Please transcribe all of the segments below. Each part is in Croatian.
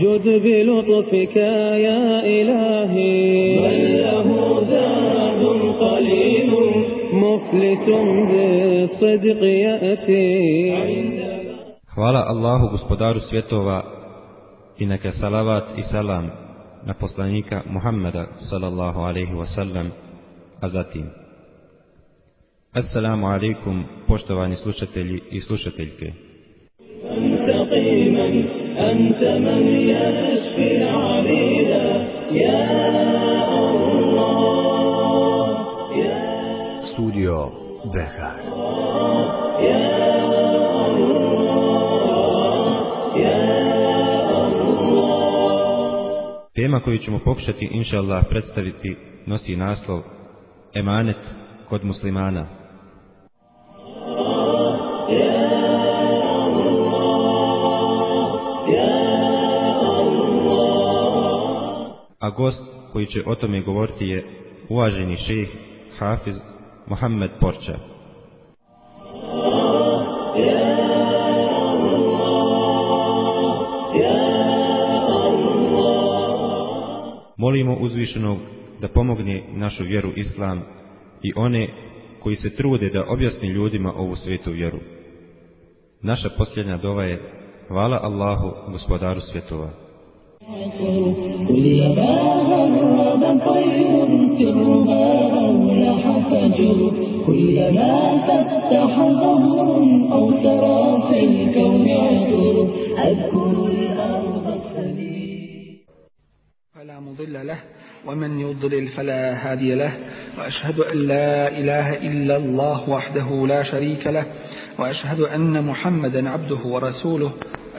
جد بلطفك يا إلهي بل له زاد قليل مفلس بالصدق يأتي Hvala Allahu gospodaru svjetova i neka salavat i salam na poslanika Muhammeda sallallahu alaihi wasallam, a zatim. Assalamu alaikum poštovani slušatelji i slušateljke. سقيما أنت من يشفي العبيدا يا الله يا Studio Behar. يا الله يا Tema koju ćemo pokušati inša Allah predstaviti nosi naslov Emanet kod muslimana. A gost koji će o tome govoriti je uvaženi šejh Hafiz Mohamed Porča. Molimo uzvišenog da pomogne našu vjeru Islam i one koji se trude da objasni ljudima ovu svetu vjeru. Naša posljednja dova je Hvala Allahu, gospodaru svjetova. كلما غرب طير في الربا أو لاح فجر كلما فتح ظهر أو سرى في الكون عطر أذكر الأرض السليم فلا مضل له ومن يضلل فلا هادي له وأشهد أن لا إله إلا الله وحده لا شريك له وأشهد أن محمدا عبده ورسوله.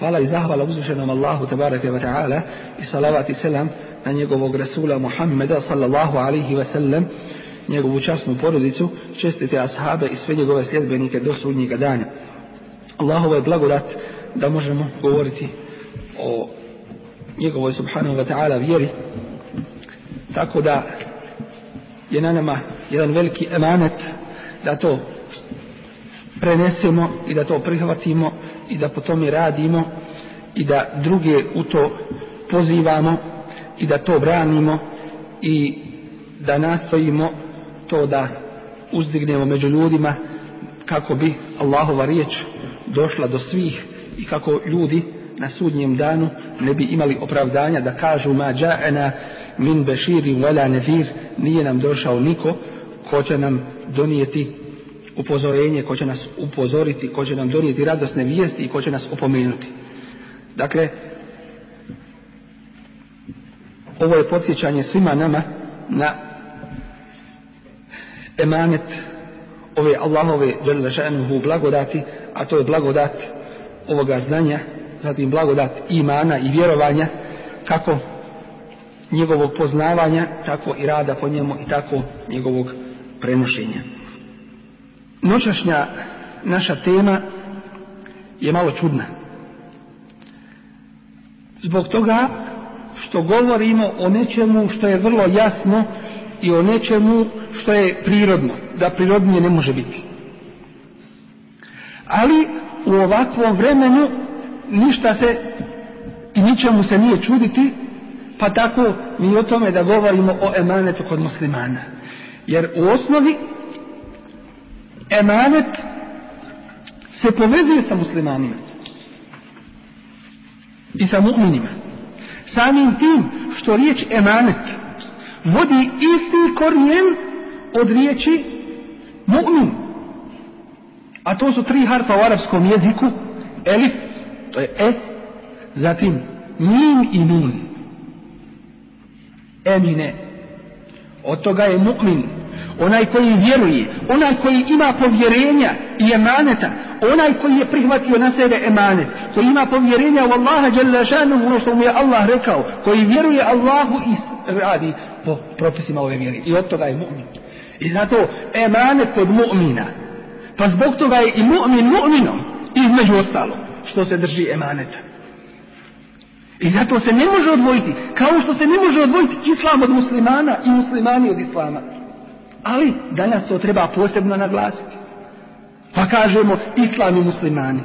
Hvala i zahvala uzvišenom Allahu tabaraka wa ta'ala i salavat i selam na njegovog Rasula Muhammeda sallallahu alaihi wa sallam, njegovu časnu porodicu, čestite ashabe i sve njegove sljedbenike do sudnjega dana. Allahova je blagodat da možemo govoriti o njegovoj subhanahu wa ta'ala vjeri, tako da je na nama jedan veliki emanet da to prenesemo i da to prihvatimo i da po tome radimo i da druge u to pozivamo i da to branimo i da nastojimo to da uzdignemo među ljudima kako bi Allahova riječ došla do svih i kako ljudi na sudnjem danu ne bi imali opravdanja da kažu ma ja'ana min beširi wala nevir nije nam došao niko ko će nam donijeti upozorenje, ko će nas upozoriti, ko će nam donijeti radosne vijesti i ko će nas opomenuti. Dakle, ovo je podsjećanje svima nama na emanet ove Allahove dželešenuhu blagodati, a to je blagodat ovoga znanja, zatim blagodat imana i vjerovanja, kako njegovog poznavanja, tako i rada po njemu i tako njegovog prenošenja. Noćašnja naša tema je malo čudna. Zbog toga što govorimo o nečemu što je vrlo jasno i o nečemu što je prirodno, da prirodnije ne može biti. Ali u ovakvom vremenu ništa se i ničemu se nije čuditi, pa tako mi o tome da govorimo o emanetu kod muslimana. Jer u osnovi emanet se povezuje sa muslimanima i sa mu'minima. Samim tim što riječ emanet vodi isti korijen od riječi mu'min. A to su tri harfa u arapskom jeziku. Elif, to je e, zatim min i nun. Emine. Od toga je mu'min. Onaj koji vjeruje, onaj koji ima povjerenja i emaneta, onaj koji je prihvatio na sebe emanet, koji ima povjerenja u Allaha jalla šanuhu, ono što mu je Allah rekao, koji vjeruje Allahu i radi po propisima ove vjere. I od toga je mu'min. I zato emanet kod mu'mina. Pa zbog toga je i mu'min mu'minom, između ostalo, što se drži emaneta. I zato se ne može odvojiti, kao što se ne može odvojiti islam od muslimana i muslimani od islama. Ali danas to treba posebno naglasiti. Pa kažemo islam i muslimani.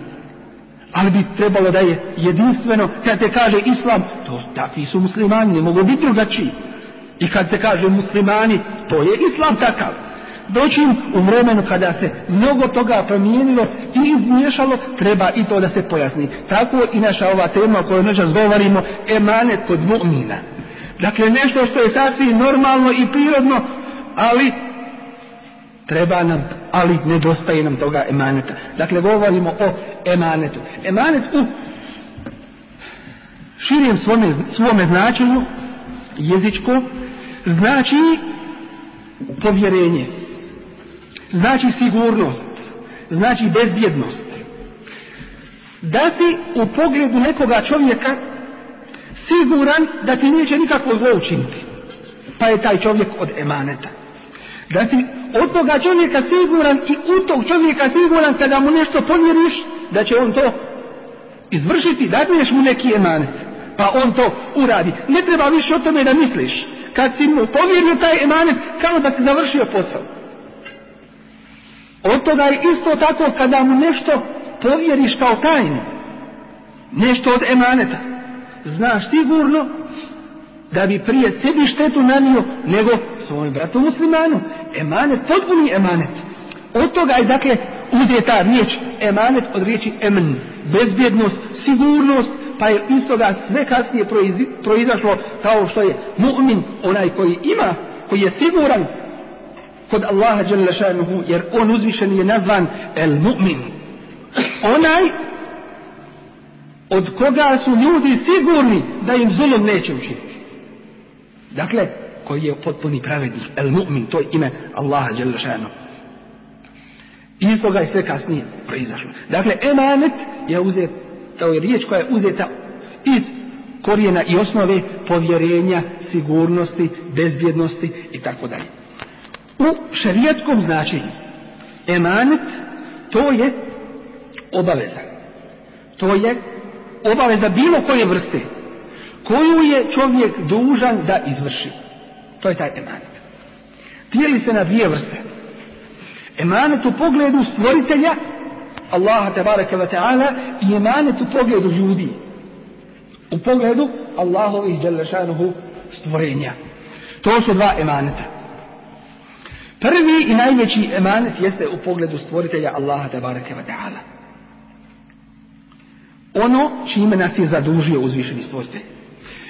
Ali bi trebalo da je jedinstveno, kad te kaže islam, to takvi su muslimani, ne mogu biti drugačiji. I kad se kaže muslimani, to je islam takav. Doćim u vremenu kada se mnogo toga promijenilo i izmiješalo, treba i to da se pojasni. Tako i naša ova tema o kojoj noćas govorimo, emanet kod mu'mina. Dakle, nešto što je sasvim normalno i prirodno, ali treba nam, ali nedostaje nam toga emaneta. Dakle, govorimo o emanetu. Emanet u širijem svome, svome značenju, jezičko, znači povjerenje, znači sigurnost, znači bezbjednost. Da si u pogledu nekoga čovjeka siguran da ti neće nikako zlo učiniti. Pa je taj čovjek od emaneta. Da si od toga čovjeka siguran i u tog čovjeka siguran kada mu nešto povjeriš da će on to izvršiti, dadneš mu neki emanet. Pa on to uradi. Ne treba više o tome da misliš. Kad si mu povjerio taj emanet, kao da si završio posao. Od toga je isto tako kada mu nešto povjeriš kao tajnu. Nešto od emaneta. Znaš sigurno da bi prije sebi štetu nanio nego svojom bratu muslimanu. Emanet, potpuni emanet. Od toga je dakle uzeta riječ emanet od riječi emen. Bezbjednost, sigurnost, pa je iz toga sve kasnije proizašlo kao što je mu'min, onaj koji ima, koji je siguran kod Allaha šanuhu, jer on uzvišen je nazvan el mu'min. Onaj od koga su ljudi sigurni da im zulom neće učiniti. Dakle, koji je potpuni pravednik, el mu'min, to je ime Allaha dželle šanuhu. I iz toga je sve kasnije proizašlo. Dakle, emanet je uzet, to je riječ koja je uzeta iz korijena i osnove povjerenja, sigurnosti, bezbjednosti i tako dalje. U šarijetskom značenju emanet to je obaveza. To je obaveza bilo koje vrste koju je čovjek dužan da izvrši. To je taj emanet. Dijeli se na dvije vrste. Emanet u pogledu stvoritelja Allaha tabaraka wa ta'ala i emanet u pogledu ljudi. U pogledu Allahovi djelašanuhu stvorenja. To su dva emaneta. Prvi i najveći emanet jeste u pogledu stvoritelja Allaha tabaraka wa ta'ala. Ono čime nas je zadužio uzvišeni stvoritelj.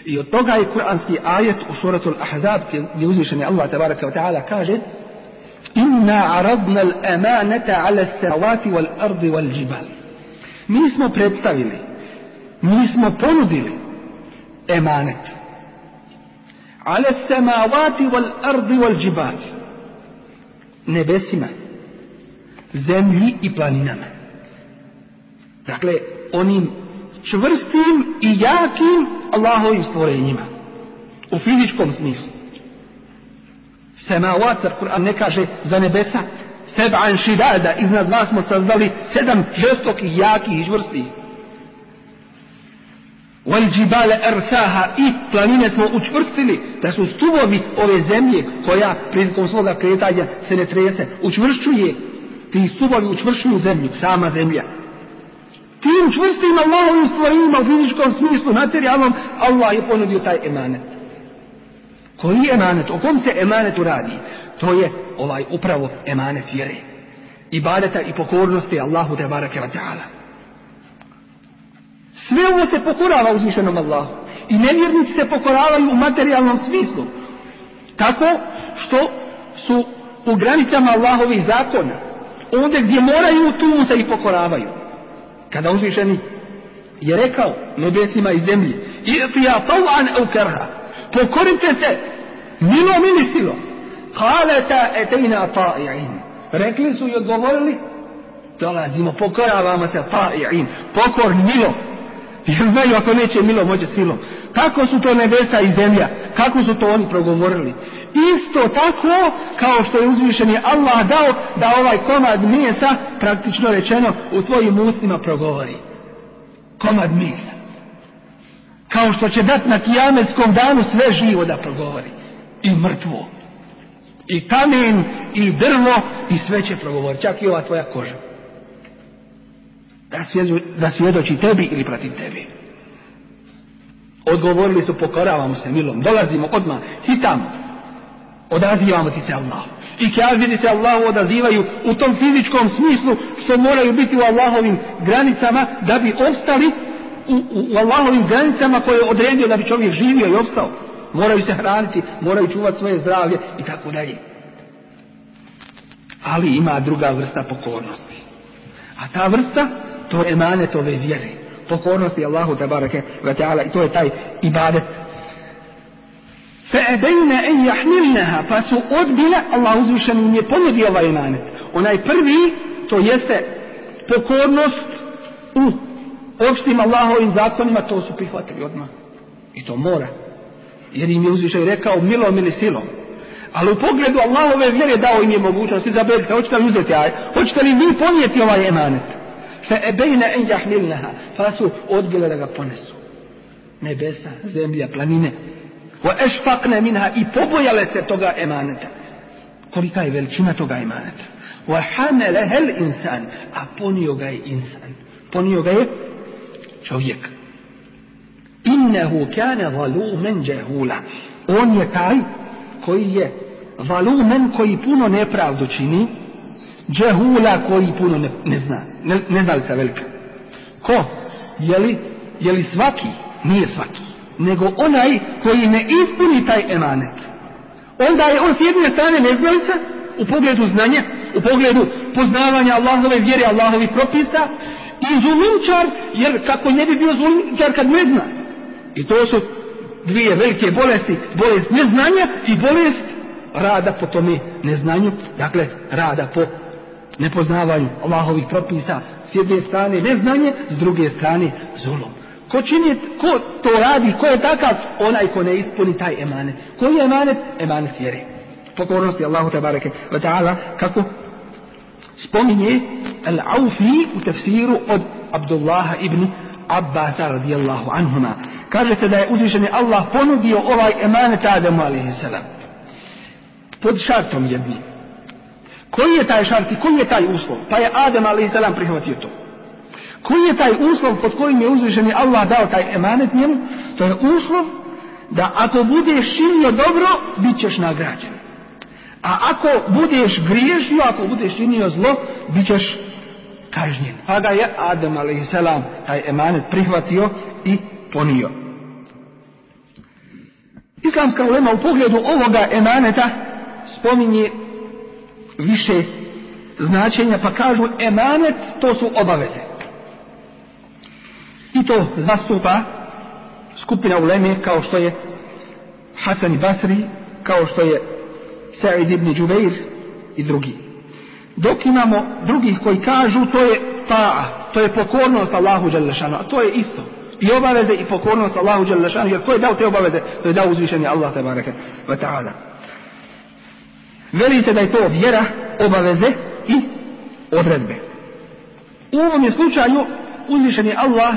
I od toga je kuranski ajet u suratul Ahzab gdje uzvišeni Allah tabaraka wa ta'ala kaže Inna aradna al-amanata ala as-samawati wal-ardi wal-jibal. Mi smo predstavili, mi smo ponudili emanet. Ala as-samawati wal-ardi wal-jibal. Nebesima, zemlji i planinama. Dakle, onim čvrstim i jakim Allahovim stvorenjima. U fizičkom smislu. Semavat, Kur'an ne kaže za nebesa, seb'an šidada, iznad vas smo sazdali sedam žestokih, jakih i džibale ersaha i planine smo učvrstili da su stubovi ove zemlje koja prilikom svoga kretanja se ne trese, učvršćuje ti stubovi učvršćuju zemlju, sama zemlja. Tim čvrstim Allahovim stvorenjima u fizičkom smislu, materijalnom, Allah je ponudio taj emanet. Koji je emanet? O kom se emanetu radi? To je ovaj upravo emanet vjere. Ibadeta i pokornosti Allahu te barake wa ta'ala. Sve ovo se pokorava uzvišenom Allahu. I nevjernici se pokoravaju u materijalnom smislu. Tako što su u granicama Allahovih zakona. Ovdje gdje moraju, tu se i pokoravaju. Kada uzvišeni je rekao nebesima i zemlji, I'tija taw'an au karha, pokorite se milom ili silom. Kaleta etejna ta'i'in. Rekli su i odgovorili, dolazimo, pokoravamo se ta'i'in. Pokor milo. Jer znaju ako neće milo, može silom. Kako su to nebesa i zemlja? Kako su to oni progovorili? Isto tako kao što je uzvišeni Allah dao da ovaj komad mesa, praktično rečeno, u tvojim ustima progovori. Komad mesa. Kao što će dat na kijametskom danu sve živo da progovori. I mrtvo. I kamen, i drvo, i sve će progovoriti. Čak i ova tvoja koža. Da, svjedoči, da svjedoči tebi ili protiv tebi. Odgovorili su pokoravamo se milom. Dolazimo odmah, hitamo. Odazivamo ti se Allahu. I kjaziri se Allahu odazivaju u tom fizičkom smislu što moraju biti u Allahovim granicama da bi ostali u, u, u Allahovim granicama koje je odredio da bi čovjek živio i ostao. Moraju se hraniti, moraju čuvati svoje zdravlje i tako dalje. Ali ima druga vrsta pokornosti. A ta vrsta, to je emanet vjere. Pokornosti Allahu tabarake wa ta'ala i to je taj ibadet. Fe'edejne en jahmilneha, pa su odbile, Allah uzvišen im je ovaj emanet. Onaj prvi, to jeste pokornost u opštim Allahovim zakonima, to su prihvatili odmah. I to mora. Jer im je uzvišen rekao milom ili silom. Ali u pogledu Allahove vjere dao im je mogućnost. Izaberite, hoćete li uzeti aj? Hoćete li vi ponijeti ovaj emanet? Fe ebejne en jahmilneha. Pa su odbile da ga ponesu. Nebesa, zemlja, planine. Wa ešfakne minha i pobojale se toga emaneta. Kolika je veličina toga emaneta. Wa hamele hel insan. A ponio ga je insan. Ponio ga je čovjek. Innehu kane zalumen džehula. On je taj koji je zalumen koji puno nepravdu čini, džehula koji puno ne, ne zna, ne, neznalica velika. Ko? Je li, je li svaki? Nije svaki. Nego onaj koji ne ispuni taj emanet. Onda je on s jedne strane neznalica u pogledu znanja, u pogledu poznavanja Allahove vjere, Allahovi propisa i zulumčar, jer kako ne bi bio zulumčar kad ne zna. I to su dvije velike bolesti, bolest neznanja i bolest rada po tome neznanju, dakle rada po nepoznavanju Allahovih propisa, s jedne strane neznanje, s druge strane zulom. Ko čini, ko to radi, ko je takav, onaj ko ne ispuni taj emanet. Koji je emanet? Emanet vjere. Pokornosti Allahu tabareke wa ta'ala, kako spominje Al-Aufi u tefsiru od Abdullaha ibn Abbasa radijallahu anhuma. Kaže se da je uzvišeni Allah ponudio ovaj emanet Adamu a.s. Pod šartom jednim. Koji je taj šart i koji je taj uslov? Pa je Adam a.s. prihvatio to. Koji je taj uslov pod kojim je uzvišeni Allah dao taj emanet njemu? To je uslov da ako budeš činio dobro, bit ćeš nagrađen. A ako budeš griješio, ako budeš činio zlo, bit ćeš kažnjen. Pa ga je Adam a.s. taj emanet prihvatio i ponio. Islamska ulema u pogledu ovoga emaneta spominje više značenja, pa kažu emanet to su obaveze. I to zastupa skupina uleme kao što je Hasan i Basri, kao što je Sa'id ibn Đubeir i drugi. Dok imamo drugih koji kažu to je ta'a, to je pokornost Allahu Đalešanu, a to je isto. I obaveze i pokornost Allahu Đalešanu, jer ko je dao te obaveze? To je dao uzvišenje Allah tabaraka wa ta'ala. Veli se da je to vjera, obaveze i odredbe. U ovom je slučaju uzvišeni Allah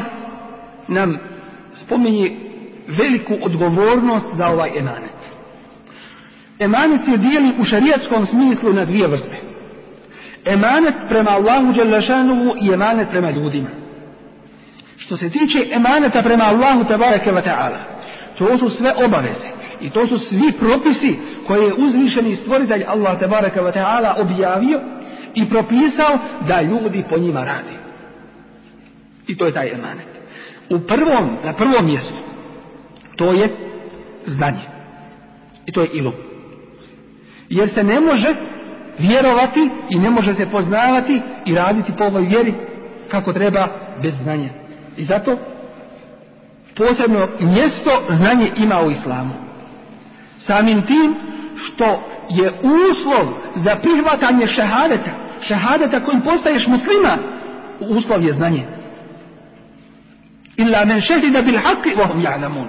nam spominje veliku odgovornost za ovaj emanet. Emanet se dijeli u šarijatskom smislu na dvije vrste. Emanet prema Allahu Đelešanuhu i emanet prema ljudima. Što se tiče emaneta prema Allahu tabaraka wa ta'ala, to su sve obaveze i to su svi propisi koje je uzvišeni stvoritelj Allah tabaraka wa ta'ala objavio i propisao da ljudi po njima radi. I to je taj emanet. U prvom, na prvom mjestu, to je znanje. I to je ilum. Jer se ne može vjerovati i ne može se poznavati i raditi po ovoj vjeri kako treba bez znanja. I zato posebno mjesto znanje ima u islamu. Samim tim što je uslov za prihvatanje šehadeta, šehadeta kojim postaješ muslima, uslov je znanje. Illa men šehida bil haqi wa hum ja'lamun.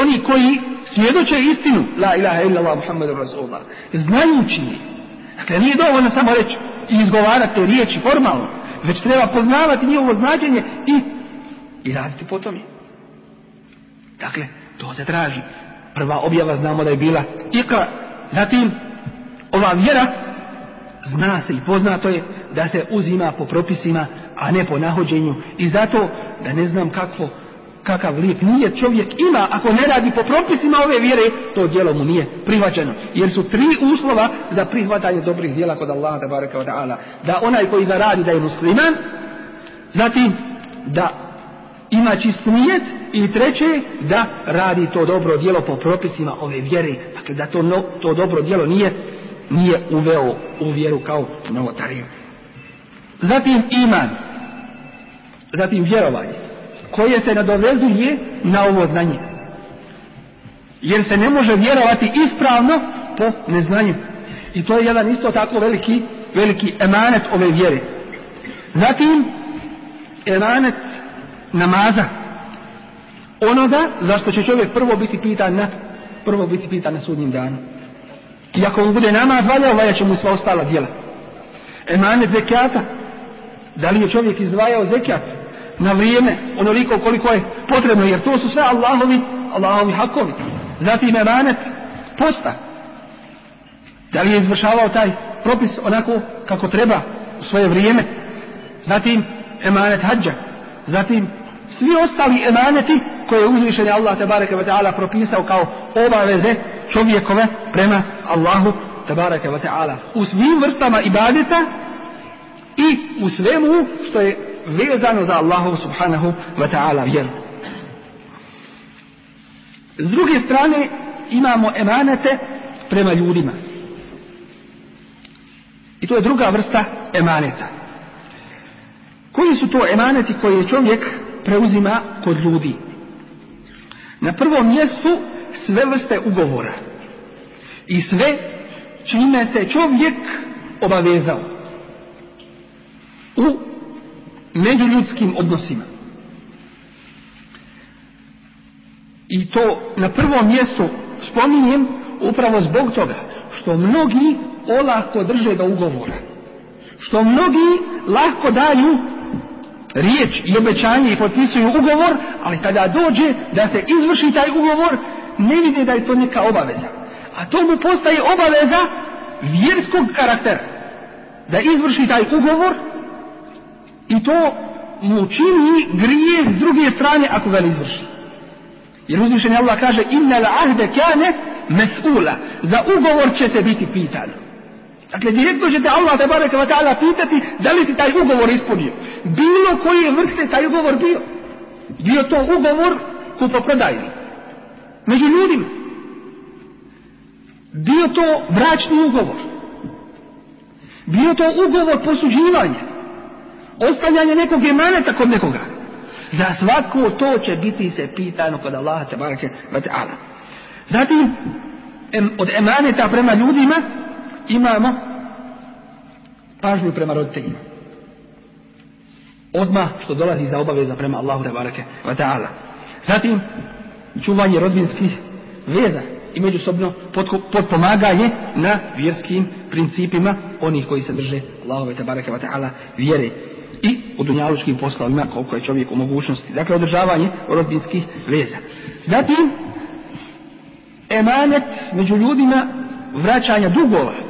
Oni koji svjedoče istinu, la ilaha illallah Muhammedu Rasulullah, znajući je. Dakle, nije dovoljno samo reći i izgovarati te riječi formalno, već treba poznavati njihovo značenje i, i raditi po tome. Dakle, to se traži. Prva objava znamo da je bila ikra, zatim ova vjera zna se i poznato je da se uzima po propisima, a ne po nahođenju. I zato da ne znam kakvo, kakav lijep nije čovjek ima, ako ne radi po propisima ove vjere, to djelo mu nije prihvaćeno. Jer su tri uslova za prihvatanje dobrih djela kod Allaha wa ta'ala. Da onaj koji ga radi da je musliman, zatim da ima čist nijet i treće da radi to dobro djelo po propisima ove vjere. Dakle, da to, no, to dobro djelo nije nije uveo u vjeru kao novotariju. Zatim iman, zatim vjerovanje, koje se nadovezuje na ovo znanje. Jer se ne može vjerovati ispravno po neznanju. I to je jedan isto tako veliki, veliki emanet ove vjere. Zatim, emanet namaza. Onoga zašto će čovjek prvo biti pitan na, prvo biti pitan na sudnjim danu. I ako mu bude namaz valjao, valjat će mu sva ostala djela. Emanet zekijata. Da li je čovjek izdvajao zekijat na vrijeme, onoliko koliko je potrebno, jer to su sve Allahovi, Allahovi hakovi. Zatim emanet posta. Da li je izvršavao taj propis onako kako treba u svoje vrijeme. Zatim emanet hađa. Zatim svi ostali emaneti koje je uzvišen Allah tabaraka wa ta'ala propisao kao obaveze čovjekove prema Allahu tabaraka wa ta'ala. U svim vrstama ibadeta i u svemu što je vezano za Allahu subhanahu wa ta'ala vjeru. S druge strane imamo emanete prema ljudima. I to je druga vrsta emaneta. Koji su to emaneti koje čovjek preuzima kod ljudi? Na prvom mjestu sve vrste ugovora i sve čime se čovjek obavezao u međuljudskim odnosima. I to na prvom mjestu spominjem upravo zbog toga što mnogi olako drže do ugovora. Što mnogi lahko daju riječ i obećanje i potpisuju ugovor, ali kada dođe da se izvrši taj ugovor, ne vide da je to neka obaveza. A to mu postaje obaveza vjerskog karaktera. Da izvrši taj ugovor i to mu čini grije s druge strane ako ga ne izvrši. Jer uzvišen Allah kaže inna la ahde kane mes'ula. Za ugovor će se biti pitano. Dakle, direktno ćete Allah te bareke pitati da li si taj ugovor ispunio. Bilo koje vrste taj ugovor bio. Bio to ugovor kupoprodajni. Među ljudima. Bio to bračni ugovor. Bio to ugovor posuđivanja. Ostavljanje nekog emaneta kod nekoga. Za svako to će biti se pitano kod Allaha te bareke. Zatim, od emaneta prema ljudima, imamo pažnju prema roditeljima. Odmah što dolazi za obaveza prema Allahu te bareke ta'ala. Zatim čuvanje rodbinskih veza i međusobno potpomaganje na vjerskim principima onih koji se drže Allahove te bareke ta'ala vjere i u dunjalučkim poslovima koliko je čovjek u mogućnosti. Dakle, održavanje rodbinskih veza. Zatim, emanet među ljudima vraćanja dugova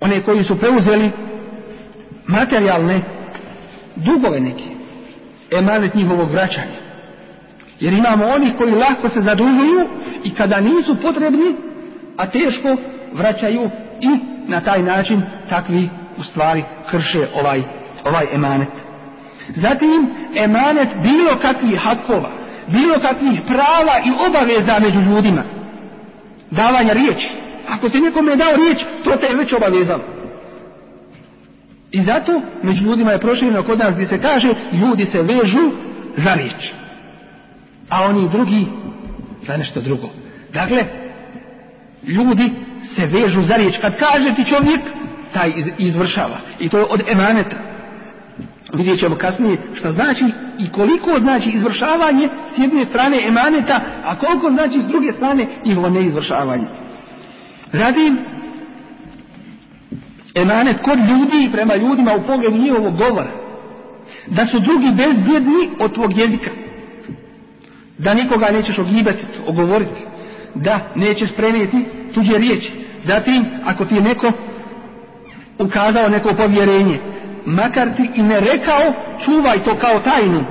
one koji su preuzeli materijalne dugove neki emanet njihovog vraćanja. Jer imamo onih koji lahko se zadužuju i kada nisu potrebni a teško vraćaju i na taj način takvi u stvari krše ovaj, ovaj emanet. Zatim emanet bilo kakvih hakova bilo kakvih prava i obaveza među ljudima. Davanja riječi Ako se nekome dao riječ, to te je već obavezalo. I zato među ljudima je prošireno kod nas gdje se kaže ljudi se vežu za riječ. A oni drugi za nešto drugo. Dakle, ljudi se vežu za riječ. Kad kaže ti čovjek, taj izvršava. I to je od emaneta. Vidjet ćemo kasnije što znači i koliko znači izvršavanje s jedne strane emaneta, a koliko znači s druge strane njihovo neizvršavanje. Radim emanet kod ljudi i prema ljudima u pogledu njihovog govora. Da su drugi bezbjedni od tvog jezika. Da nikoga nećeš ogibati, ogovoriti. Da nećeš prenijeti tuđe riječi. Zatim, ako ti je neko ukazao neko povjerenje, makar ti i ne rekao, čuvaj to kao tajnu.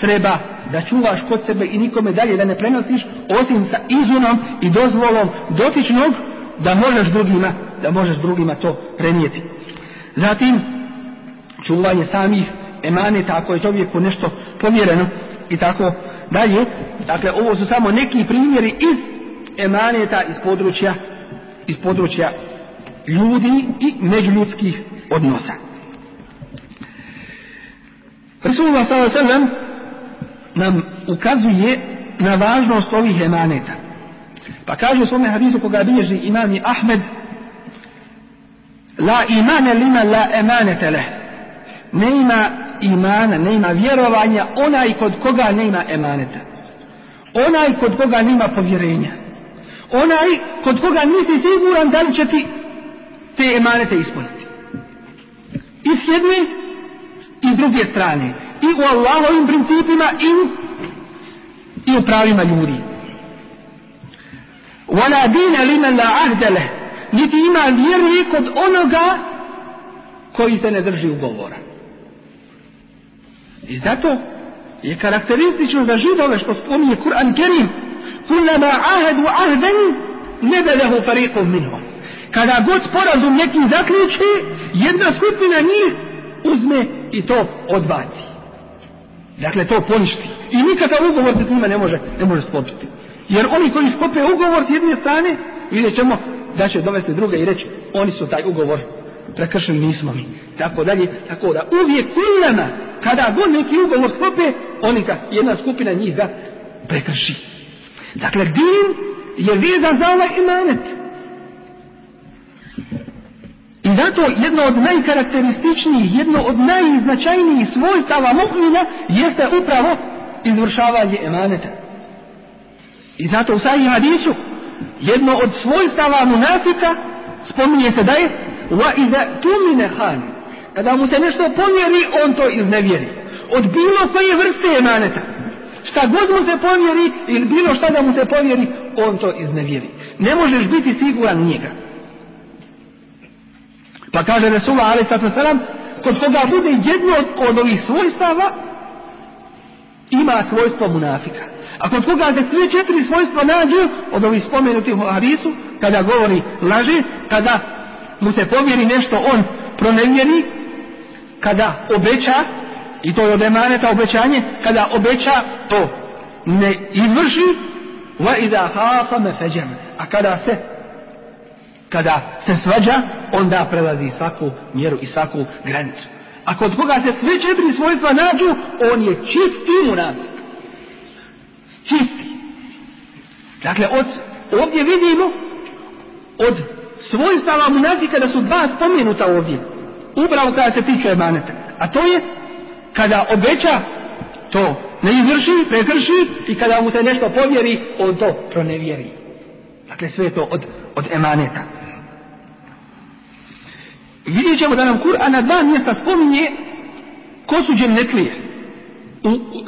Treba da čuvaš kod sebe i nikome dalje da ne prenosiš, osim sa izunom i dozvolom dotičnog, da možeš drugima, da možeš drugima to prenijeti. Zatim, čuvanje samih emaneta, ako je čovjeku nešto povjereno i tako dalje. Dakle, ovo su samo neki primjeri iz emaneta iz područja iz područja ljudi i međuljudskih odnosa. Rasulullah s.a.v. nam ukazuje na važnost ovih emaneta. Pa kaže u svome hadisu koga bilježi imam Ahmed La imane lima la emanete leh. Ne ima imana, ne ima vjerovanja onaj kod koga ne ima emaneta. Onaj kod koga nema povjerenja. Onaj kod koga nisi siguran da li će ti te emanete ispuniti. I s jedne i s druge strane. I u Allahovim principima i, i u pravima ljudi. Wala dina liman la ahdele. Niti ima vjeri kod onoga koji se ne drži ugovora. I zato je karakteristično za židove što spominje Kur'an Kerim. Kullama ahadu ahden nebedahu fariqum minhum. Kada god sporazum neki zaključi jedna skupina njih uzme i to odbaci. Dakle to poništi. I nikakav ugovor se s njima ne može, ne može sklopiti jer oni koji sklope ugovor s jedne strane vidjet ćemo da će dovesti druge i reći oni su taj ugovor prekršili nismo mi. Tako dalje tako da uvijek kuljama kada god neki ugovor sklope oni ka jedna skupina njih ga prekrši. Dakle din je vezan za ovaj imanet. I zato jedno od najkarakterističnijih jedno od najznačajnijih svojstava mu'mina jeste upravo izvršavanje emaneta i zato u sajih hadisu jedno od svojstava munafika spominje se da je wa iza tumine han kada mu se nešto povjeri on to iznevjeri. Od bilo koje vrste emaneta. Šta god mu se povjeri ili bilo šta da mu se povjeri on to iznevjeri. Ne možeš biti siguran njega. Pa kaže Resulullah alaih wasalam kod koga bude jedno od, od ovih svojstava ima svojstvo munafika a kod koga se sve četiri svojstva nađu od ovih spomenutih u hadisu kada govori laži kada mu se povjeri nešto on pronevjeri kada obeća i to je od emaneta obećanje kada obeća to ne izvrši a kada se kada se svađa onda prelazi svaku mjeru i svaku granicu. A kod koga se sve četiri svojstva nađu on je čisti munafik čisti. Dakle od, ovdje vidimo od svojstava munafika da su dva spomenuta ovdje. Upravo kada se tiče emaneta. A to je kada obeća to ne izvrši, prekrši i kada mu se nešto povjeri on to pronevjeri. Dakle sve to od, od emaneta. Vidjet ćemo da nam Kur'an na dva mjesta spominje ko su džennetlije.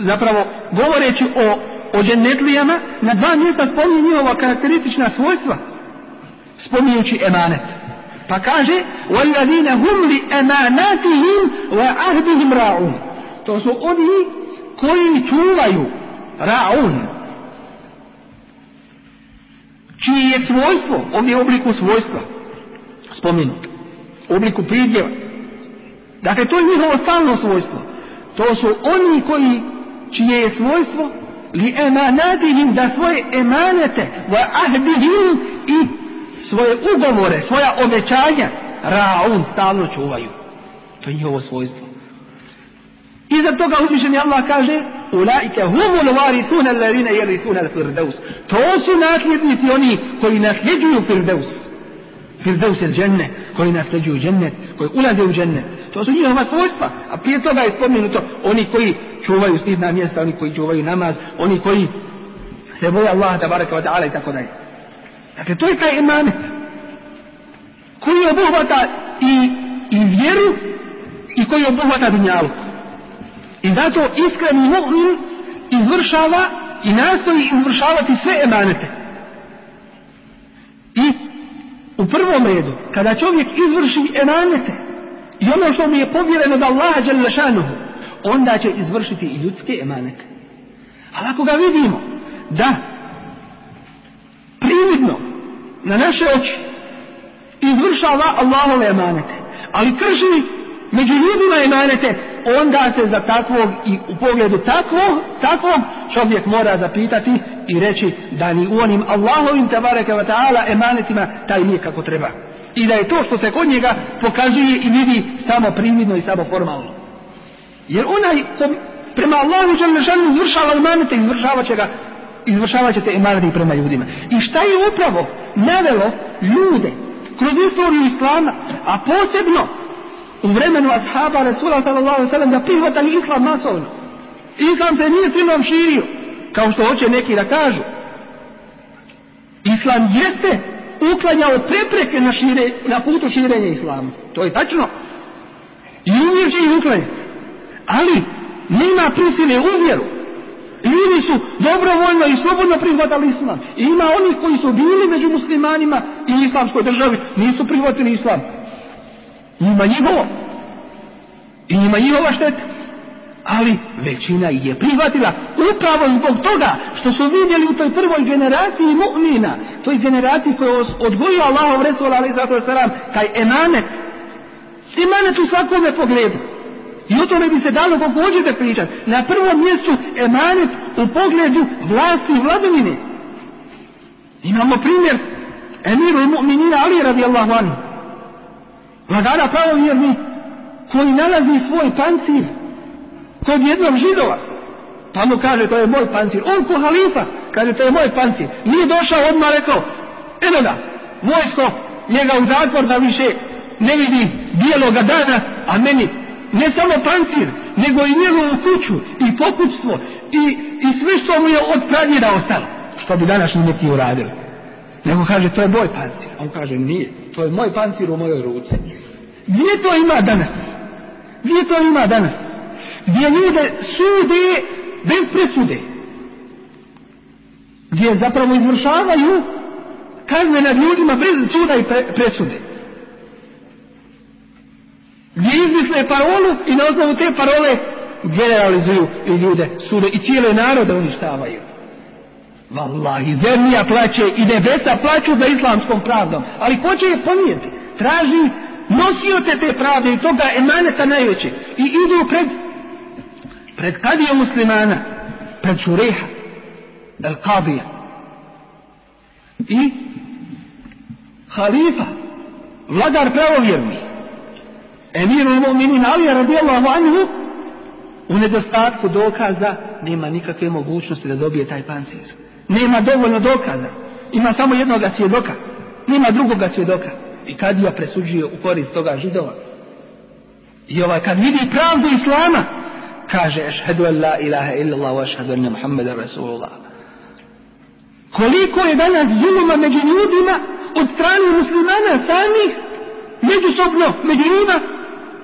Zapravo govoreći o, o džennetlijama na dva mjesta spominje njihova karakteristična svojstva spominjući emanet. Pa kaže وَالَّذِينَ هُمْ لِأَمَانَاتِهِمْ To su oni koji čuvaju raun Čije je svojstvo ovdje obliku svojstva spominut obliku pridjeva. Dakle to je njihovo stalno svojstvo. To su oni koji čije je svojstvo li emanatihim da svoje emanete wa ahdihim i svoje ugovore, svoja obećanja raun stalno čuvaju to je njihovo svojstvo Iza toga uzvišeni Allah kaže ulaike humul varithuna alladhina yarithuna al-firdaus. To su nasljednici oni koji nasljeđuju firdaus. Firdaus je džennet, koji nasljeđuju džennet, koji ulaze u džennet. To su njihova svojstva. A prije toga je spomenuto oni koji čuvaju stidna mjesta, oni koji čuvaju namaz, oni koji se boje Allaha tabaraka wa ta'ala i tako dalje. Dakle, to je taj emanet koji obuhvata i, i vjeru i koji obuhvata dunjalu. I zato iskreni mu'min izvršava i nastoji izvršavati sve emanete. I u prvom redu, kada čovjek izvrši emanete i ono što mu je povjereno da Allaha dželle šanuhu, onda će izvršiti i ljudske emanete. Ali ako ga vidimo da prividno na naše oči izvršava Allahove emanete, ali krši među ljudima emanete, onda se za takvog i u pogledu takvog, takvog čovjek mora zapitati i reći da ni u onim Allahovim tabaraka wa ta'ala emanetima taj nije kako treba. I da je to što se kod njega pokazuje i vidi samo prividno i samo formalno. Jer onaj ko prema Allahu Đalešanu izvršava emanete, izvršavat će ga izvršavat ćete emanete prema ljudima. I šta je upravo navelo ljude kroz istoriju Islama, a posebno u vremenu ashaba Rasula sallallahu sallam da prihvatali islam masovno. Islam se nije silom širio, kao što hoće neki da kažu. Islam jeste uklanjao prepreke na, šire, na putu širenja islama. To je tačno. I uvijek će ih uklanjati. Ali nema prisile u vjeru. Ljudi su dobrovoljno i slobodno prihvatali islam. I ima oni koji su bili među muslimanima i islamskoj državi, nisu prihvatili islam. Njima njihovo. I njima njihova šteta. Ali većina je prihvatila upravo zbog toga što su vidjeli u toj prvoj generaciji mu'mina, toj generaciji koja je odgojila Allahov Resul ali zato salam, taj emanet. Emanet u svakome pogledu. I o tome bi se dalo kako hoćete pričati. Na prvom mjestu emanet u pogledu vlasti i vladavine. Imamo primjer emiru i mu'minina Ali radijallahu anhu. Vladara pravovjerni koji nalazi svoj pancir kod jednog židova. Pa mu kaže to je moj pancir. On ko halifa kaže to je moj pancir. Nije došao odmah rekao eno ga, vojsko, njega u zatvor da više ne vidi bijeloga dana, a meni ne samo pancir, nego i njegovu kuću i pokućstvo i, i sve što mu je od pradnjeda ostalo. Što bi današnji neki uradili. Nego kaže, to je moj pancir. On kaže, nije. To je moj pancir u mojoj ruci. Gdje to ima danas? Gdje to ima danas? Gdje ljude sude bez presude. Gdje zapravo izvršavaju kazne nad ljudima bez suda i pre, presude. Gdje izmisle parolu i na osnovu te parole generalizuju i ljude sude i cijele narode uništavaju. Wallahi, zemlja plaće i nebesa plaću za islamskom pravdom. Ali ko će je ponijeti? Traži nosioce te pravde i toga emaneta najveće. I idu pred pred kadijom muslimana, pred čureha, el kadija. I halifa, vladar pravovjerni, emiru mu'minin Ali radijallahu anhu, u nedostatku dokaza nema nikakve mogućnosti da dobije taj pancir. Nema dovoljno dokaza. Ima samo jednoga svjedoka. Nema drugoga svjedoka. I kad ja presuđuje u korist toga židova. I ovaj kad vidi pravdu Islama, kaže ašhadu an la ilaha illallah wa ašhadu anna Muhammeda Rasulullah. Koliko je danas zuluma među ljudima od strane muslimana samih, međusobno među njima,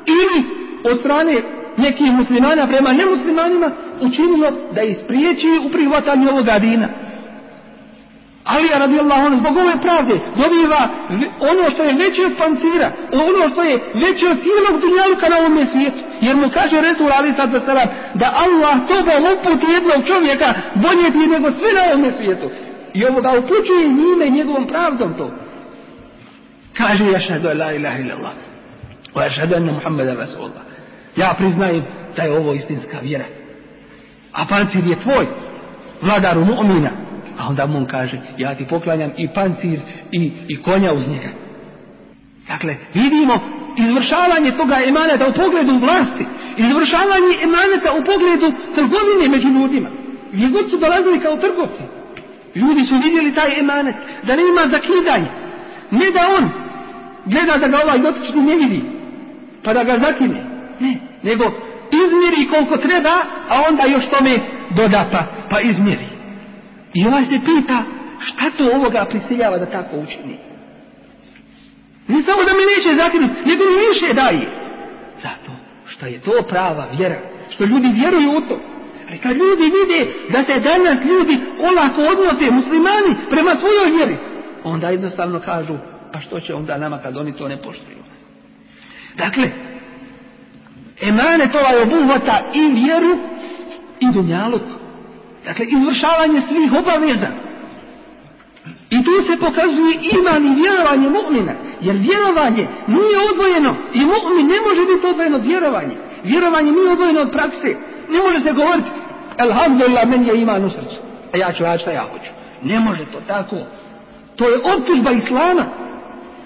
ili od strane nekih muslimana prema nemuslimanima učinilo da ispriječi u prihvatanju ovoga dina. Ali ja radijallahu anhu zbog ove pravde dobiva ono što je veće od pancira, ono što je veće od cijelog dunjaluka na ovom svijetu. Jer mu kaže Resul Ali sad da Allah tobom uputi jednog čovjeka bolje ti nego sve na ovom svijetu. I ovo da upućuje njime njegovom pravdom to. Kaže ja šahadu la ilaha illallah. Wa ašhadu anna Muhammeda Rasulullah. Ja priznajem da je ovo istinska vjera. A pancir je tvoj, vladaru mu'mina. A onda mu on kaže, ja ti poklanjam i pancir i, i konja uz njega. Dakle, vidimo izvršavanje toga emaneta u pogledu vlasti, Izvršavanje emaneta u pogledu trgovine među ljudima. Gdje god su dolazili kao trgovci. Ljudi su vidjeli taj emanet, da ne ima zakidanja. Ne da on gleda da ga ovaj dotični ne vidi, pa da ga zakine. Ne, nego izmjeri koliko treba, a onda još tome doda pa, pa izmjeri. I ovaj se pita šta to ovoga prisiljava da tako učini. Ne samo da mi neće zakinuti, nego mi više daje. Zato što je to prava vjera, što ljudi vjeruju u to. Ali kad ljudi vide da se danas ljudi olako odnose muslimani prema svojoj vjeri, onda jednostavno kažu, pa što će onda nama kad oni to ne poštuju. Dakle, emanet ovaj obuhvata i vjeru i dunjaluk. Dakle, izvršavanje svih obaveza. I tu se pokazuje iman i vjerovanje mu'mina. Jer vjerovanje nije odvojeno. I mu'min ne može biti odvojeno od vjerovanja. Vjerovanje nije odvojeno od prakse. Ne može se govoriti, alhamdulillah, meni je iman u srcu. A ja ću raditi šta ja hoću. Ne može to tako. To je optužba islama.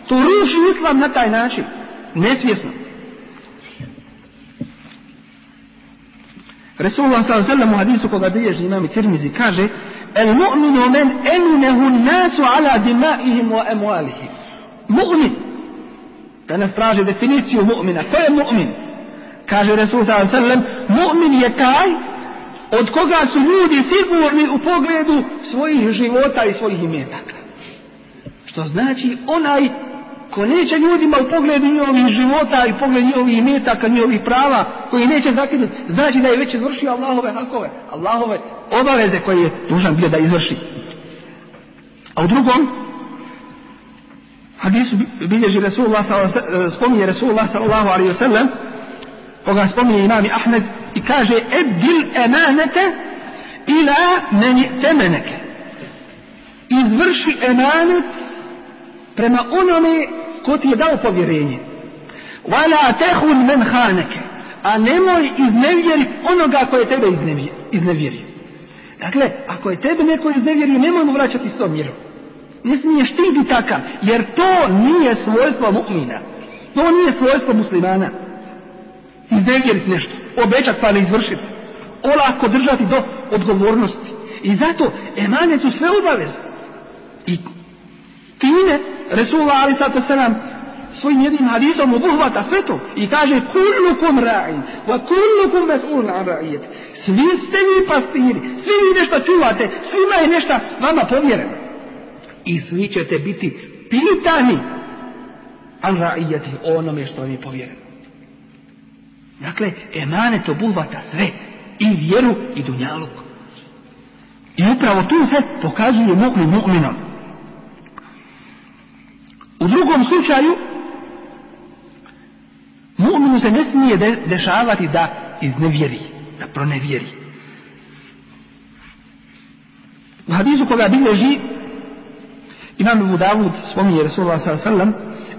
To ruši islam na taj način. Nesvjesno. Resulullah s.a.v. u hadisu koga bilježi imam i Tirmizi kaže El mu'minu men eminehu nasu ala dimaihim wa emualihim. Mu'min. Da nas traže definiciju mu'mina. Ko je mu'min? Kaže Resul s.a.v. Mu'min je taj od koga su ljudi sigurni u pogledu svojih života i svojih imetaka. Što znači onaj ko neće ljudima u pogledu njihovih života i pogledu njihovih imetaka, njihovih prava, koji neće zakinuti, znači da je već izvršio Allahove hakove, Allahove obaveze koje je dužan bio da izvrši. A u drugom, hadisu bilježi Resulullah, spominje Resulullah sallallahu alaihi wa sallam, koga spominje imami Ahmed i kaže eddil emanete ila meni temeneke. Izvrši emanet prema onome ko ti je dao povjerenje. Vala tehun men haneke. A nemoj iznevjeriti onoga koje tebe iznevjerio. Dakle, ako je tebe neko iznevjerio, nemoj mu vraćati s tom mirom. Ne smiješ ti biti takav, jer to nije svojstvo mu'mina. To nije svojstvo muslimana. Iznevjeriti nešto, obećati pa ne izvršiti. Olako držati do odgovornosti. I zato emane su sve obaveze. I time Resulullah ali selam svojim jednim hadisom obuhvata sve to. I kaže kullukum ra'in wa kullukum mas'ulun an ra'iyati svi ste vi pastiri svi vi nešto čuvate svima je nešto vama povjereno. I svi ćete biti pitani an ra'iyati onome što vam je povjereno. Dakle emanet obuhvata sve i vjeru i dunjaluk. I upravo tu se pokazuje mu'min mu'minom. U drugom slučaju, mu'minu se ne smije de, dešavati da iznevjeri, da pronevjeri. U hadisu koga bilježi, imam Abu Dawud spominje Rasulullah s.a.v.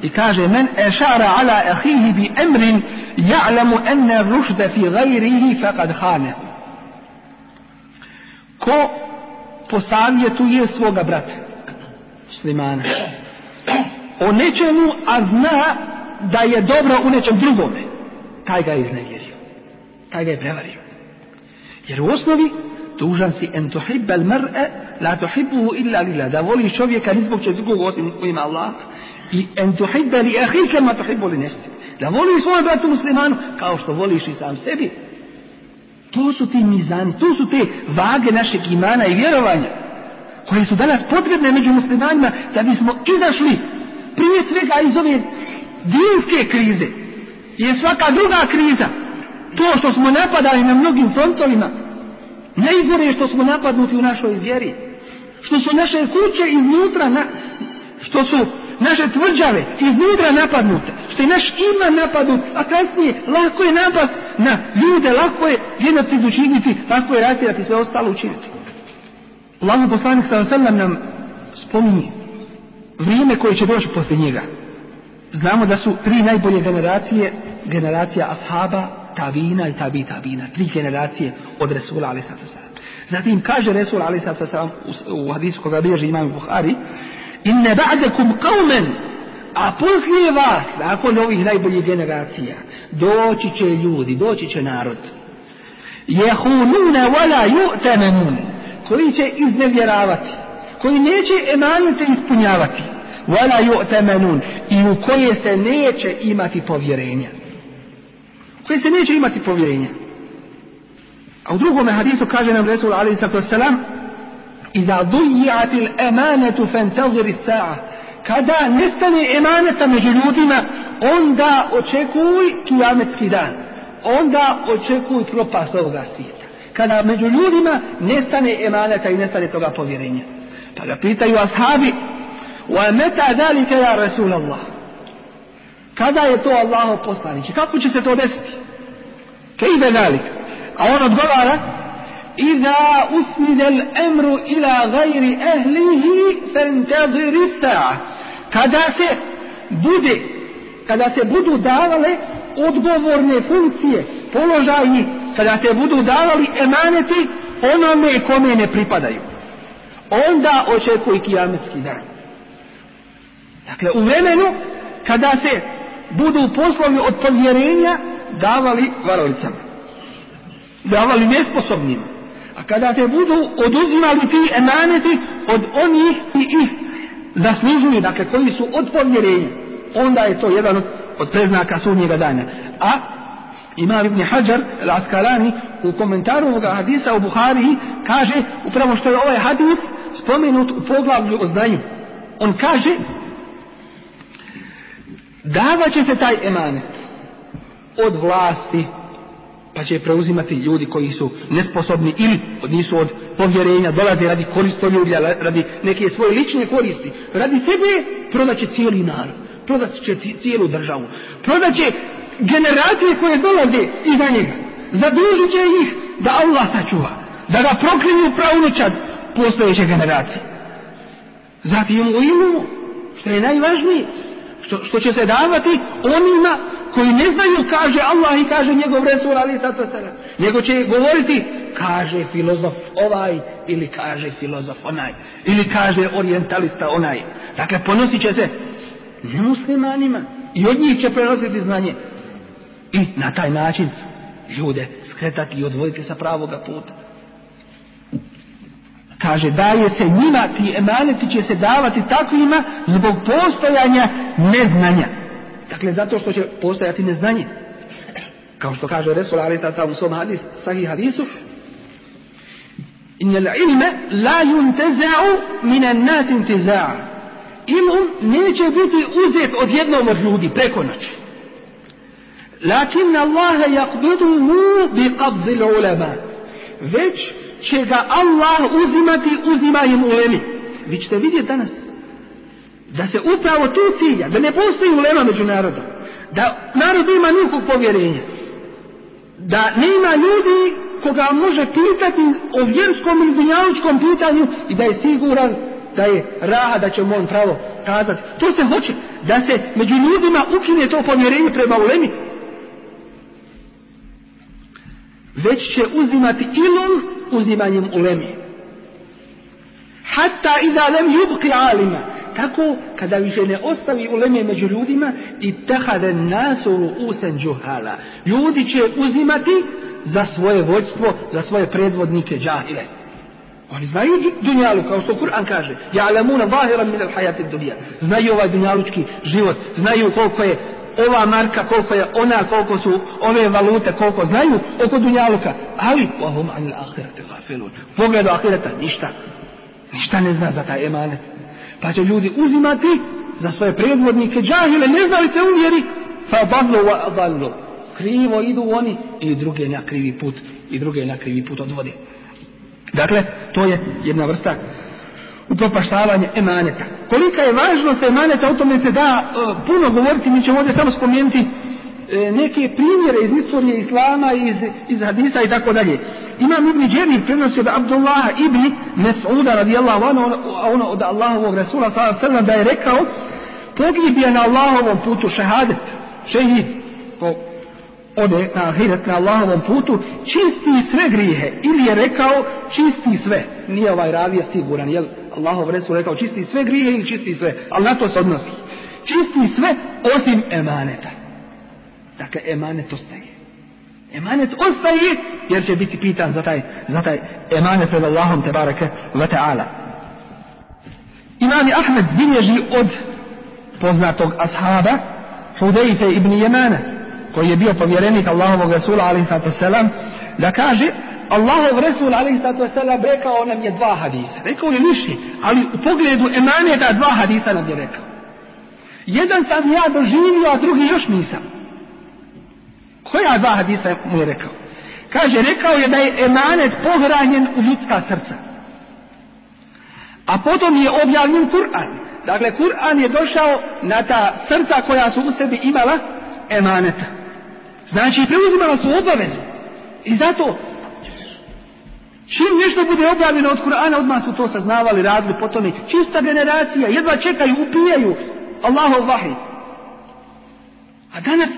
i kaže men ešara ala ahihi bi emrin ja'lamu enne rušda fi gajrihi faqad hanehu. Ko posavjetuje svoga brata, muslimana, o nečemu, a zna da je dobro u nečem drugome, taj ga je iznevjerio. Taj ga je prevario. Jer u osnovi, dužan si en tuhibbel mar'e, la tuhibbuhu illa lillah, da voliš čovjeka ni zbog će drugog osim u ime Allah, i en tuhibbe li ahike ma tuhibbu li nefsi. Da voliš svoj bratu muslimanu, kao što voliš i sam sebi. To su ti mizani, to su te vage našeg imana i vjerovanja, koje su danas potrebne među muslimanima, da bismo izašli prije svega iz ove dinske krize je svaka druga kriza to što smo napadali na mnogim frontovima najgore što smo napadnuti u našoj vjeri što su naše kuće iznutra na, što su naše tvrđave iznutra napadnute što je naš ima napadnut a kasnije lako je napast na ljude lako je genocid učiniti lako je rastirati sve ostalo učiniti Allahu poslanik sallam nam spominje vrijeme koje će doći posle njega. Znamo da su tri najbolje generacije, generacija ashaba, tabina i tabi tabina. Tri generacije od Resula sallam. Zatim kaže Resul sallam u hadisu koga bilježi imam Buhari Inne ba'dekum qavmen a poslije vas, nakon ovih najboljih generacija, Doći će ljudi, doći će narod. Jehunune wala ju'temenun. Koji će iznevjeravati. Koji neće emanete ispunjavati. Wala ju'temenun. I u koje se neće imati povjerenja. U koje se neće imati povjerenja. A u drugome hadisu kaže nam Resul alaihi wasalam Iza duji'atil emanetu fentaziri sa'a Kada nestane emaneta među ljudima onda očekuj kijametski dan. Onda očekuj propast ovoga svijeta. Kada među ljudima nestane emaneta i nestane toga povjerenja. Pa ga pitaju ashabi wa meta dalike ja Rasulallah kada je to Allaho poslaniće kako će se to desiti? Kejbe dalik a on odgovara iza usnidel emru ila gajri ehlihi fentaziri sa'a kada se bude kada se budu davale odgovorne funkcije položaji kada se budu davali emaneti onome kome ne pripadaju. Onda očekuj kijametski dan dakle u vremenu kada se budu poslovi od povjerenja davali varolicama davali nesposobnim a kada se budu oduzimali ti emaneti od onih i ih zaslužuju, dakle koji su od povjerenja onda je to jedan od, od preznaka sudnjega dana a Imam Ibn Hajar al-Askalani u komentaru ovoga hadisa u Buhari kaže upravo što je ovaj hadis spomenut u poglavlju o znanju. On kaže davat će se taj emanet od vlasti pa će preuzimati ljudi koji su nesposobni ili nisu od povjerenja, dolaze radi koristoljublja, radi neke svoje lične koristi. Radi sebe prodat će cijeli narod, prodat će cijelu državu, prodat će generacije koje dolaze iza njega. Zadužit će ih da Allah sačuva, da ga proklinju pravunučad postojeće generacije. Zatim u imu, što je najvažnije, što, što će se davati onima koji ne znaju kaže Allah i kaže njegov Resul ali sada. Nego će govoriti kaže filozof ovaj ili kaže filozof onaj ili kaže orientalista onaj. Dakle ponosit će se nemuslimanima i od njih će prenositi znanje. I na taj način ljude skretati i odvojiti sa pravoga puta. Kaže, daje se njima, ti emaneti će se davati takvima zbog postojanja neznanja. Dakle, zato što će postojati neznanje. Kao što kaže Resul Ali Tata u svom hadis, sahih hadisu, Inna ilme la yunteza'u minan nas intiza'a. Ilum neće biti uzet od jednog od ljudi preko noći. Lakin Allah yaqbiduhu bi qabdi ulama. Već će ga Allah uzimati uzimajem ulemi. Vi ćete vidjeti danas da se upravo tu cilja, da ne postoji ulema među narodom, da narod ima nikog povjerenja, da nema ljudi koga može pitati o vjerskom ili dunjalučkom pitanju i da je siguran da je raha da će mu on pravo kazati. To se hoće, da se među ljudima ukine to povjerenje prema ulemi. Već će uzimati ilom uzimanjem ulemi. Hatta i da lem jubki alima. Tako, kada više ne ostavi uleme među ljudima, i tahade nasuru usen džuhala. Ljudi će uzimati za svoje vođstvo, za svoje predvodnike džahile. Oni znaju dunjalu, kao što Kur'an kaže. Ja dunja. Znaju ovaj dunjalučki život. Znaju koliko je ova marka, koliko je ona, koliko su ove valute, koliko znaju oko dunjaluka. Ali, wahum anil ahirete gafilun. Pogledu ahireta, ništa. Ništa ne zna za taj emanet. Pa će ljudi uzimati za svoje predvodnike džahile, ne znali se uvjeri. Fa badlu wa adallu. Krivo idu oni i druge na krivi put i druge na krivi put odvode. Dakle, to je jedna vrsta upropaštavanje emaneta. Kolika je važnost emaneta, o tome se da uh, puno govoriti, mi ćemo ovdje samo spomenuti uh, neke primjere iz istorije Islama, iz, iz hadisa i tako dalje. Imam Ibn Đerir prenosi od Abdullaha Ibn Mes'uda radijallahu ono, ono od Allahovog Rasula sallam da je rekao pogibije na Allahovom putu šehadet, šehid, po ode na ahiret na Allahovom putu, čisti sve grijehe. Ili je rekao, čisti sve. Nije ovaj ravija siguran, jel? Allahov Resul rekao, čisti sve grijehe ili čisti sve. Ali na to se odnosi. Čisti sve osim emaneta. Dakle, emanet ostaje. Emanet ostaje jer će biti pitan za taj, za taj emanet pred Allahom te barake wa ta'ala. Imam Ahmed bilježi od poznatog ashaba Hudejfe ibn Jemana koji je bio povjerenik Allahovog Rasula wasalam da kaže Allahov sallatu wasalam rekao nam je dva hadisa. Rekao je više, ali u pogledu emaneta dva hadisa nam je rekao. Jedan sam ja doživio, a drugi još nisam. Koja dva hadisa mu je rekao? Kaže, rekao je da je emanet pohranjen u ljudska srca. A potom je objavljen Kur'an. Dakle, Kur'an je došao na ta srca koja su u sebi imala emaneta. Znači, preuzimala su obavezu. I zato, čim nešto bude objavljeno od Kur'ana, odmah su to saznavali, radili po tome. Čista generacija, jedva čekaju, upijaju Allahov vahi. A danas,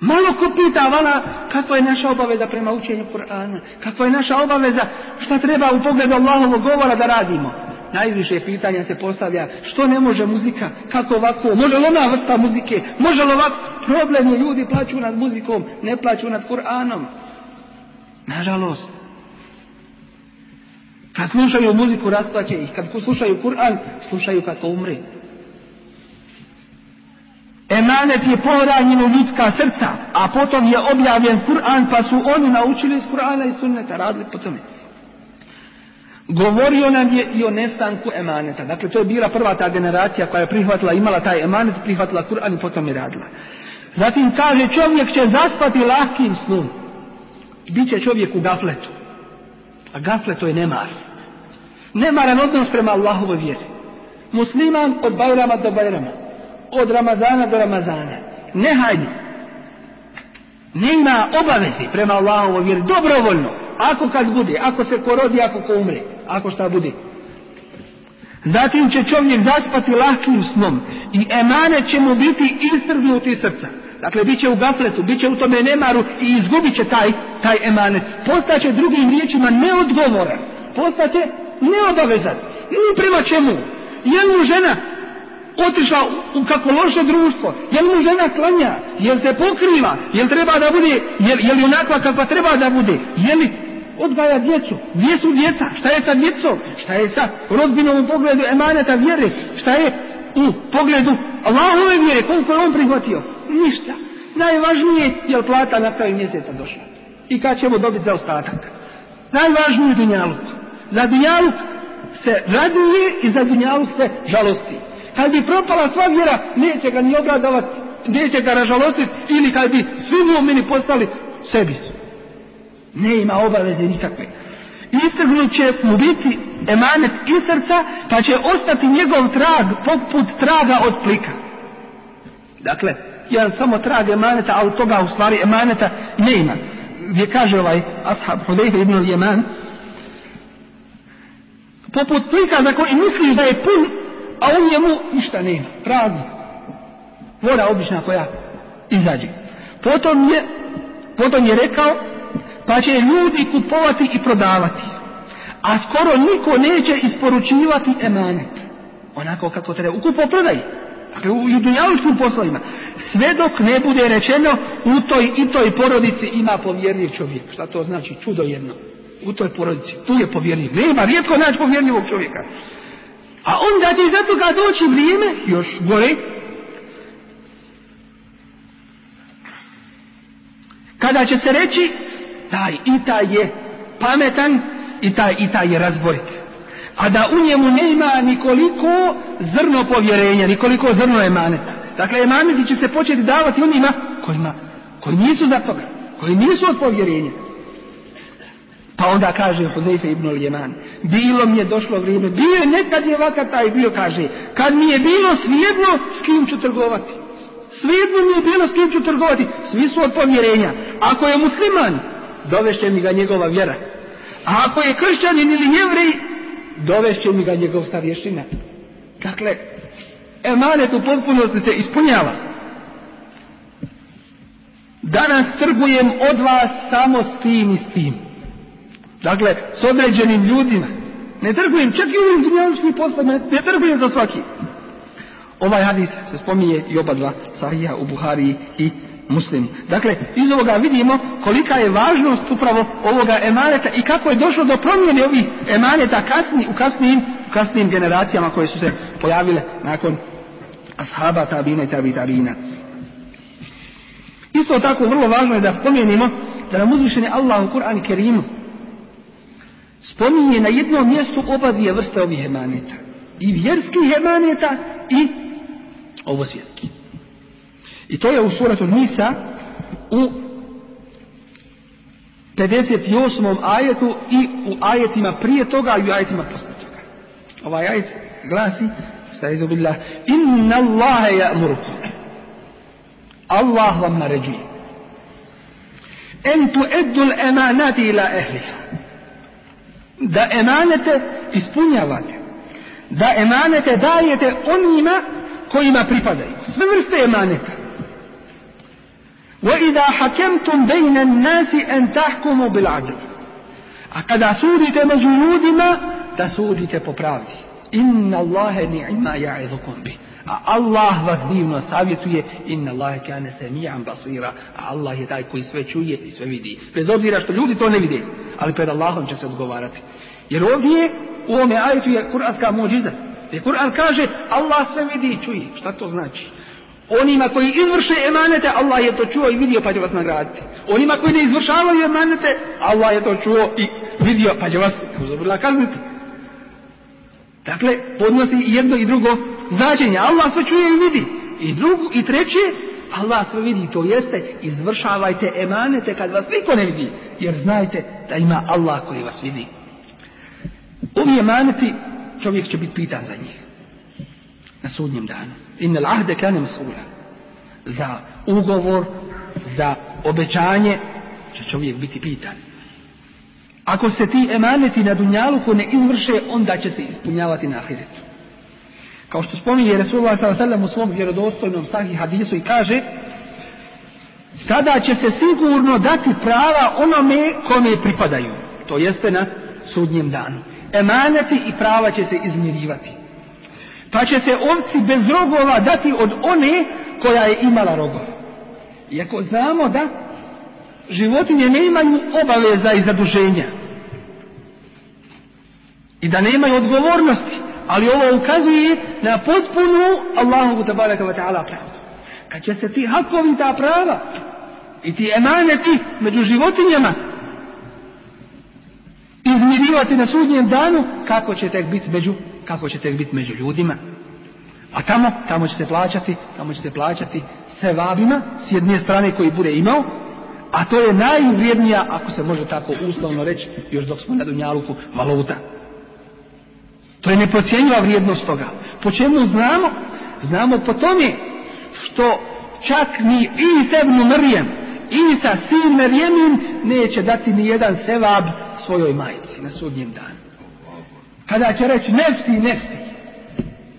Malo ko pita, vala, kakva je naša obaveza prema učenju Kur'ana? Kakva je naša obaveza? Šta treba u pogledu Allahovog govora da radimo? Najviše pitanja se postavlja, što ne može muzika? Kako ovako? Može li ona vrsta muzike? Može li ovako? Problem je, ljudi plaću nad muzikom, ne plaću nad Kur'anom. Nažalost. Kad slušaju muziku, rasplaće ih. Kad slušaju Kur'an, slušaju kad ko umre. Emanet je pohranjen u ljudska srca, a potom je objavljen Kur'an, pa su oni naučili iz Kur'ana i sunneta, radili po tome. Govorio nam je i o nestanku emaneta. Dakle, to je bila prva ta generacija koja je prihvatila, imala taj emanet, prihvatila Kur'an i potom je radila. Zatim kaže, čovjek će zaspati lahkim snom. Biće čovjek u gafletu. A gaflet to je nemar. Nemaran odnos prema Allahovoj vjeri. Musliman od Bajrama do Bajrama od Ramazana do Ramazana. Nehajno. Nema obavezi prema Allahovom vjeri. Dobrovoljno. Ako kad bude. Ako se ko rodi, ako ko umre. Ako šta bude. Zatim će čovjek zaspati lahkim snom. I emanet će mu biti istrgnuti srca. Dakle, bit će u gafletu, bit će u tome nemaru i izgubit će taj, taj emanet. Postaće drugim riječima neodgovoran. Postaće neobavezan. I prema čemu? Je mu žena otišla u kako loše društvo, jel mu žena klanja, jel se pokriva, jel treba da bude, jel, jel je onakva kakva treba da bude, jel li odgaja djecu, gdje su djeca, šta je sa djecom, šta je sa rodbinom u pogledu emaneta vjere, šta je u pogledu Allahove vjere, koliko je on prihvatio, ništa. Najvažnije je plata na kraju mjeseca došla. I kad ćemo dobiti za ostatak. Najvažnije je dunjaluk. Za dunjaluk se raduje i za dunjaluk se žalosti. Kad bi propala sva vjera, neće ga ni obradovati, neće ga ražalostiti, ili kad bi svi mu'mini postali sebi su. Ne ima obaveze nikakve. Istrgnut će mu biti emanet iz srca, pa će ostati njegov trag poput traga od plika. Dakle, jedan samo trag emaneta, a od toga u stvari emaneta ne ima. Gdje kaže ovaj ashab Hudejfe ibn Jeman, poput plika za koji misliš da je pun a u njemu ništa nema, prazno. Voda obična koja izađe. Potom je, potom je rekao, pa će ljudi kupovati i prodavati. A skoro niko neće isporučivati emanet. Onako kako treba. U kupo prodaj. Dakle, u dunjalučkim poslovima. Sve dok ne bude rečeno u toj i toj porodici ima povjerljiv čovjek. Šta to znači? Čudo jedno. U toj porodici. Tu je povjerljiv. Nema rijetko naći povjerljivog čovjeka. A onda će za toga doći vrijeme, još gore, kada će se reći, taj i taj je pametan i taj i taj je razborit. A da u njemu ne ima nikoliko zrno povjerenja, nikoliko zrno emaneta. Dakle, emaneti će se početi davati onima kojima, koji nisu za toga, koji nisu od povjerenja. Pa onda kaže Huzeyfe ibn al-Jeman, bilo mi je došlo vrijeme, bio je nekad je ovakav taj bio, kaže, kad mi je bilo svijedno, s kim ću trgovati. Svijedno mi je bilo s kim ću trgovati, svi su od povjerenja. Ako je musliman, dovešće mi ga njegova vjera. A ako je kršćanin ili jevrej, dovešće mi ga njegov starješina. Dakle, emanet u potpunosti se ispunjava. Danas trgujem od vas samo s tim i s tim. Dakle, s određenim ljudima. Ne trgujem, čak i u ovim dunjaličkim poslovima, ne trgujem za svaki. Ovaj hadis se spominje i oba dva sahija u Buhari i muslimu. Dakle, iz ovoga vidimo kolika je važnost upravo ovoga emaneta i kako je došlo do promjene ovih emaneta kasni, u kasnijim, u kasnijim generacijama koje su se pojavile nakon ashaba, tabina i tabi tabina. Isto tako vrlo važno je da spomenimo da nam uzvišeni Allah u Kur'an Kerimu spominje na jednom mjestu oba dvije vrste ovih emaneta. I vjerskih emaneta i ovo svjetski. I to je u suratu Nisa u 58. ajetu i u ajetima prije toga i u ajetima posle toga. Ovaj ajet glasi billah Inna Allahe ja'murukum Allah vam naređuje. En tu eddu emanati ila ehliha. Da emanete ispunjavate. Da emanete dajete onima kojima pripadaju. Sve vrste emaneta وَإِذَا حَكَمْتُمْ بَيْنَ النَّاسِ أَنْ تَحْكُمُوا بِالْعَدْلِ A kada sudite među ljudima, da sudite po pravdi. Inna Allahe ni'ma ja'idukum bi. A Allah vas divno savjetuje. Inna Allahe kane sami'an basira. A Allah je taj koji sve čuje i sve vidi. Bez obzira što ljudi to ne vide. Ali pred Allahom će se odgovarati. Jer ovdje u ovome ajetu je kuranska muđiza. Jer Kur'an kaže Allah sve vidi i čuje. Šta to znači? Onima koji izvrše emanete, Allah je to čuo i vidio pa će vas nagraditi. Onima koji ne izvršavaju emanete, Allah je to čuo i vidio pa će vas uzobrila kazniti. Dakle, podnosi jedno i drugo značenje. Allah sve čuje i vidi. I drugo, i treće, Allah sve vidi. To jeste, izvršavajte emanete kad vas niko ne vidi. Jer znajte da ima Allah koji vas vidi. Ovi emaneti, čovjek će biti pitan za njih. Na sudnjem danu. Innal ahde kane mas'ula. Za ugovor, za obećanje će čovjek biti pitan. Ako se ti emaneti na dunjaluku ne izvrše, onda će se ispunjavati na ahiretu. Kao što spominje Resulullah s.a.v. u svom vjerodostojnom sahih hadisu i kaže tada će se sigurno dati prava onome kome pripadaju. To jeste na sudnjem danu. Emaneti i prava će se izmirivati. Pa će se ovci bez rogova dati od one koja je imala rogove. Iako znamo da životinje ne imaju obaveza i zaduženja. I da nemaju odgovornosti. Ali ovo ukazuje na potpunu Allahu tabaraka wa ta'ala pravdu. Kad će se ti hakovi ta prava i ti emaneti među životinjama izmirivati na sudnjem danu, kako će tek biti među, kako će tek biti među ljudima. A tamo, tamo će se plaćati, tamo će se plaćati sevabima s jedne strane koji bude imao, a to je najvrijednija, ako se može tako uslovno reći, još dok smo na Dunjaluku, valuta. To je neprocjenjiva vrijednost toga. Po čemu znamo? Znamo po tome što čak ni Isa ibn Marijem, Isa sin Marijemin, neće dati ni jedan sevab svojoj majici na sudnjem danu. Kada će reći nefsi, nefsi,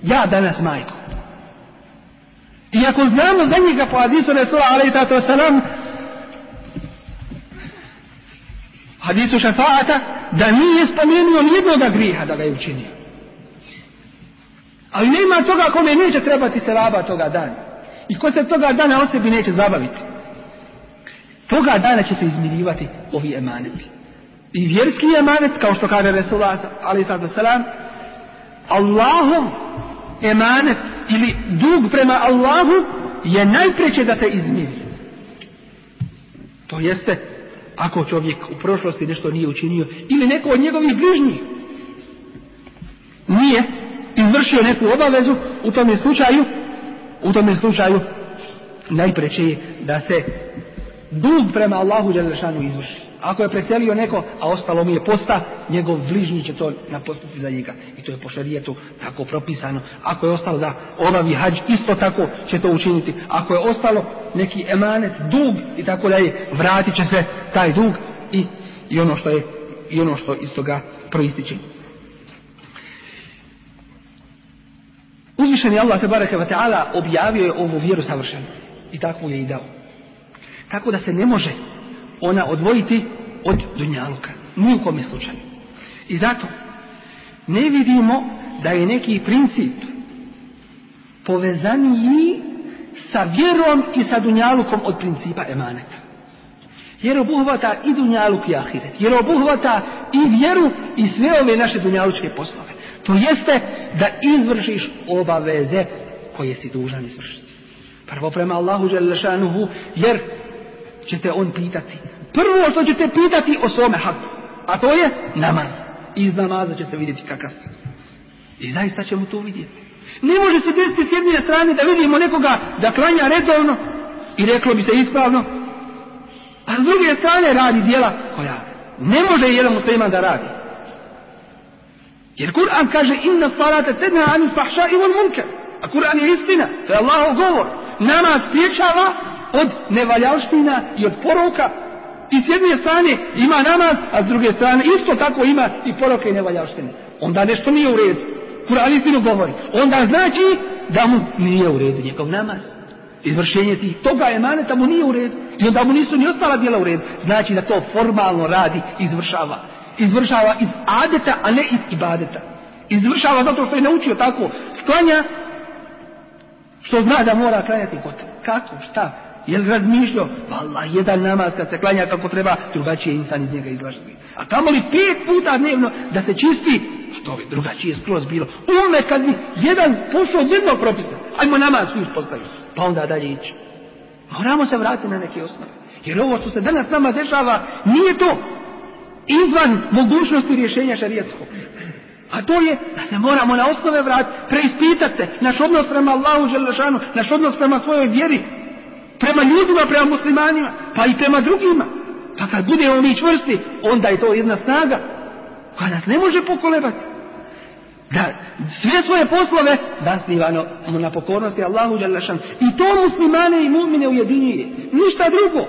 ja danas majko. I ako znamo za njega po hadisu Resula alaih salam, hadisu šefaata, da nije spomenuo nijednoga griha da ga je učinio. Ali nema toga kome neće trebati se raba toga dana. I ko se toga dana o sebi neće zabaviti. Toga dana će se izmirivati ovi emaneti. I vjerski emanet, kao što kaže Resulullah alaih sato salam, Allahom emanet ili dug prema Allahu je najpreće da se izmiri. To jeste ako čovjek u prošlosti nešto nije učinio ili neko od njegovih bližnjih nije izvršio neku obavezu u tom slučaju u tom slučaju najpreće je da se dug prema Allahu Đelešanu izvrši. Ako je preselio neko, a ostalo mu je posta, njegov bližnji će to napostiti za njega. I to je po šarijetu tako propisano. Ako je ostalo da obavi hađ, isto tako će to učiniti. Ako je ostalo neki emanet, dug i tako dalje, vratit će se taj dug i, i ono što je i ono što iz toga proističe. Uzvišeni Allah tabaraka wa ta'ala objavio je ovu vjeru savršenu. I tako je i dao. Tako da se ne može ona odvojiti od dunjaluka. Ni u kome slučaju. I zato ne vidimo da je neki princip povezaniji sa vjerom i sa dunjalukom od principa emaneta. Jer obuhvata i dunjaluk i ahiret. Jer obuhvata i vjeru i sve ove naše dunjalučke poslove. To jeste da izvršiš obaveze koje si dužan izvršiti. Prvo prema Allahu jer će te on pitati. Prvo što će te pitati o svome haku, a to je namaz. Iz namaza će se vidjeti kakav si. I zaista ćemo to vidjeti. Ne može se desiti s jedne strane da vidimo nekoga da klanja redovno i reklo bi se ispravno, a s druge strane radi dijela koja ne može jedan musliman da radi. Jer Kur'an kaže inna salata tedna anil fahša i vol munker. A Kur'an je istina, to je Allahov govor. Nama spriječava od nevaljalština i od poroka. I s jedne strane ima namaz, a s druge strane isto tako ima i poroke i nevaljalštine. Onda nešto nije u redu. Kur'an istinu govori. Onda znači da mu nije u redu njegov namaz. Izvršenje tih toga emaneta mu nije u redu. I onda mu nisu ni ostala djela u redu. Znači da to formalno radi, izvršava. Izvršava iz adeta, a ne iz ibadeta. Izvršava zato što je naučio tako. Sklanja što zna da mora klanjati gotovo. Kako? Šta? Je li razmišljao? Allah, jedan namaz kad se klanja kako treba, drugačije insan iz njega izlazi. A tamo li pet puta dnevno da se čisti, to bi drugačije skroz bilo. Ume kad bi jedan pošao jednog propisa, ajmo namaz svi uspostaviti, pa onda dalje ići. Moramo se vratiti na neke osnove. Jer ovo što se danas nama dešava, nije to izvan mogućnosti rješenja šarijetskog. A to je da se moramo na osnove vratiti, preispitati se, naš odnos prema Allahu Đelešanu, naš odnos prema svojoj vjeri, prema ljudima, prema muslimanima, pa i prema drugima. Pa kad budemo mi čvrsti, onda je to jedna snaga koja nas ne može pokolebati. Da sve svoje poslove zasnivano na pokornosti Allahu Đalešan. I to muslimane i mu'mine ujedinjuje. Ništa drugo.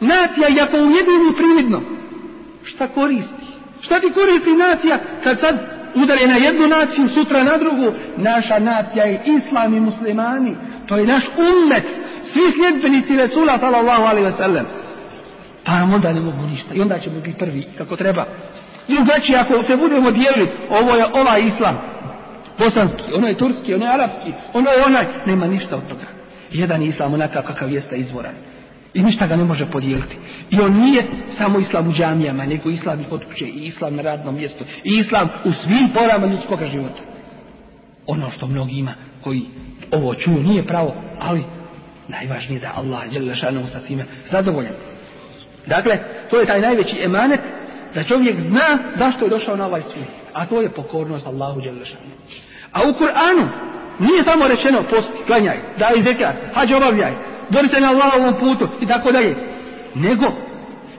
Nacija, i ako ujedini prividno, šta koristi? Šta ti koristi nacija kad sad udare na jednu naciju, sutra na drugu? Naša nacija je islam i muslimani. To je naš ummet. Svi sljedbenici Resula sallallahu alaihi wa sallam. Pa nam onda ne mogu ništa. I onda ćemo biti prvi kako treba. Drugačije ako se budemo dijeliti, ovo je ovaj islam. Bosanski, ono je turski, ono je arapski, ono je onaj. Nema ništa od toga. Jedan islam onakav kakav jeste izvoran. I ništa ga ne može podijeliti. I on nije samo islam u džamijama, nego islam i kod kuće, i islam na radnom mjestu, i islam u svim porama ljudskog života. Ono što mnogima koji ovo čuju nije pravo, ali najvažnije da Allah Đelešanu sa time zadovoljan. Dakle, to je taj najveći emanet da čovjek zna zašto je došao na ovaj svijet. A to je pokornost Allahu Đelešanu. A u Kur'anu nije samo rečeno posti, klanjaj, daj zekat, hađ obavljaj, bori se na Allahovom putu i tako dalje. Nego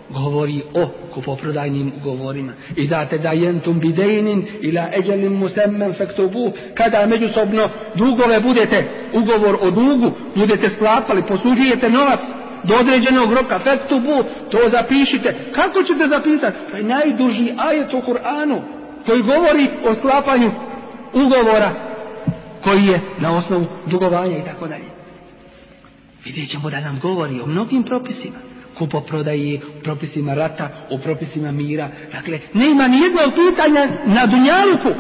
govori o kupoprodajnim ugovorima. I da te dajentum bidejnin ila eđelim musemmen fektubu, kada međusobno dugove budete, ugovor o dugu, budete sklapali, posuđujete novac, do određenog roka, fektubu, to zapišite. Kako ćete zapisati? To je najduži ajet u Kur'anu, koji govori o sklapanju ugovora, koji je na osnovu dugovanja i tako dalje. Vidjet ćemo da nam govori o mnogim propisima. Kupoprodaji, propisima rata, o propisima mira. Dakle, nema ni jednog pitanja na Dunjaluku,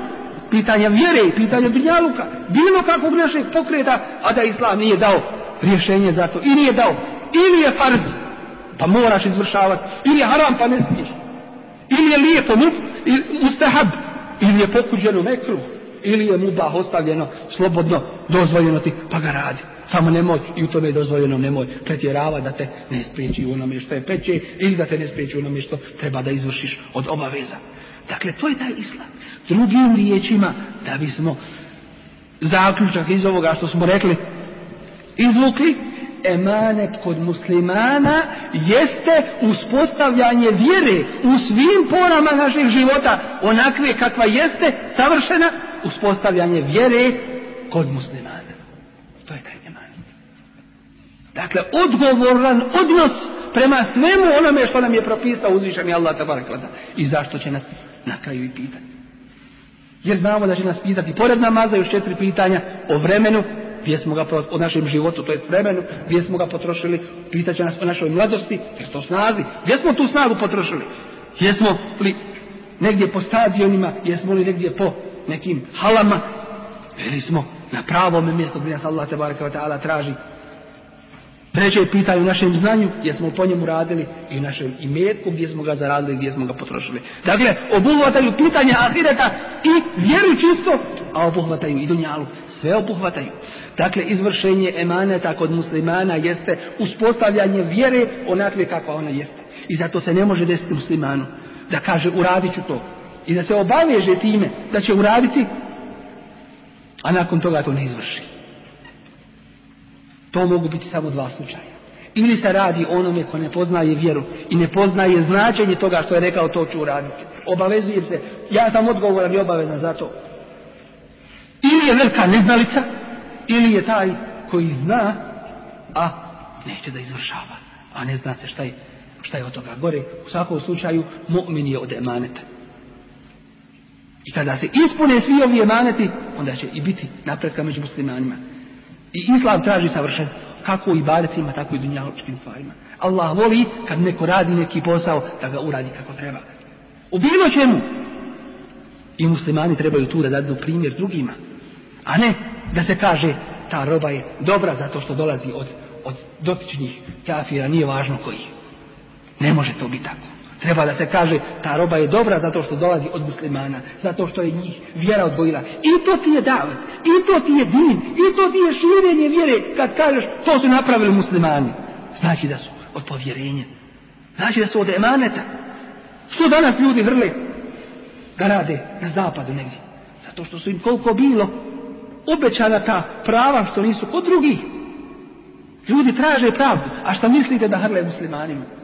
pitanja vjere i pitanja Dunjaluka, bilo kakvog našeg pokreta, a da Islam nije dao rješenje za to. I nije dao. Ili je farz, pa moraš izvršavati. Ili je haram, pa ne smiješ. Ili je lijepo, mustahab. Ili je pokuđeno mekru. Ili je mubah ostavljeno, slobodno, dozvoljeno ti, pa ga radi. Samo nemoj, i u tome je dozvoljeno, nemoj pretjerava da te ne spriječi u onome što je peće, ili da te ne spriječi u onome što treba da izvršiš od obaveza. Dakle, to je taj islam. Drugim riječima, da bismo zaključak iz ovoga što smo rekli, izvukli, emanet kod muslimana jeste uspostavljanje vjere u svim porama naših života, onakve kakva jeste savršena, uspostavljanje vjere kod muslimana. To je taj emanet. Dakle, odgovoran odnos prema svemu onome što nam je propisao uzvišeni Allah tabarakvada. I zašto će nas na kraju i pitati. Jer znamo da će nas pitati pored namaza još četiri pitanja o vremenu, gdje smo ga o našem životu, to je vremenu, gdje smo ga potrošili, pitaće nas o našoj mladosti, jesmo snazi, gdje smo tu snagu potrošili, jesmo li negdje po stadionima, jesmo li negdje po nekim halama, ili smo na pravom mjestu gdje nas Allah te baraka wa ta'ala traži Breće pitaju u našem znanju gdje smo po njemu radili i u našem imetku gdje smo ga zaradili gdje smo ga potrošili. Dakle, obuhvataju pitanja ahireta i vjeru čisto, a obuhvataju i dunjalu. Sve obuhvataju. Dakle, izvršenje emaneta kod muslimana jeste uspostavljanje vjere onakve kakva ona jeste. I zato se ne može desiti muslimanu da kaže uradit ću to. I da se obaveže time da će uraditi, a nakon toga to ne izvrši. To mogu biti samo dva slučaja. Ili se radi onome ko ne poznaje vjeru i ne poznaje značenje toga što je rekao to ću uraditi. Obavezujem se, ja sam odgovoran i obavezan za to. Ili je velika neznalica, ili je taj koji zna, a neće da izvršava. A ne zna se šta je, šta je od toga gore. U svakom slučaju, mu'min je od emaneta. I kada se ispune svi ovi emaneti, onda će i biti napretka među muslimanima. I islam traži savršenstvo. Kako u ibadetima, tako i dunjaločkim stvarima. Allah voli kad neko radi neki posao, da ga uradi kako treba. U bilo čemu. I muslimani trebaju tu da dadu primjer drugima. A ne da se kaže ta roba je dobra zato što dolazi od, od dotičnih kafira, nije važno kojih. Ne može to biti tako. Treba da se kaže ta roba je dobra zato što dolazi od muslimana, zato što je njih vjera odbojila. I to ti je davet, i to ti je din, i to ti je širenje vjere kad kažeš to su napravili muslimani. Znači da su od povjerenja. Znači da su od emaneta. Što danas ljudi vrle da rade na zapadu negdje? Zato što su im koliko bilo obećana ta prava što nisu kod drugih. Ljudi traže pravdu. A šta mislite da hrle muslimanima?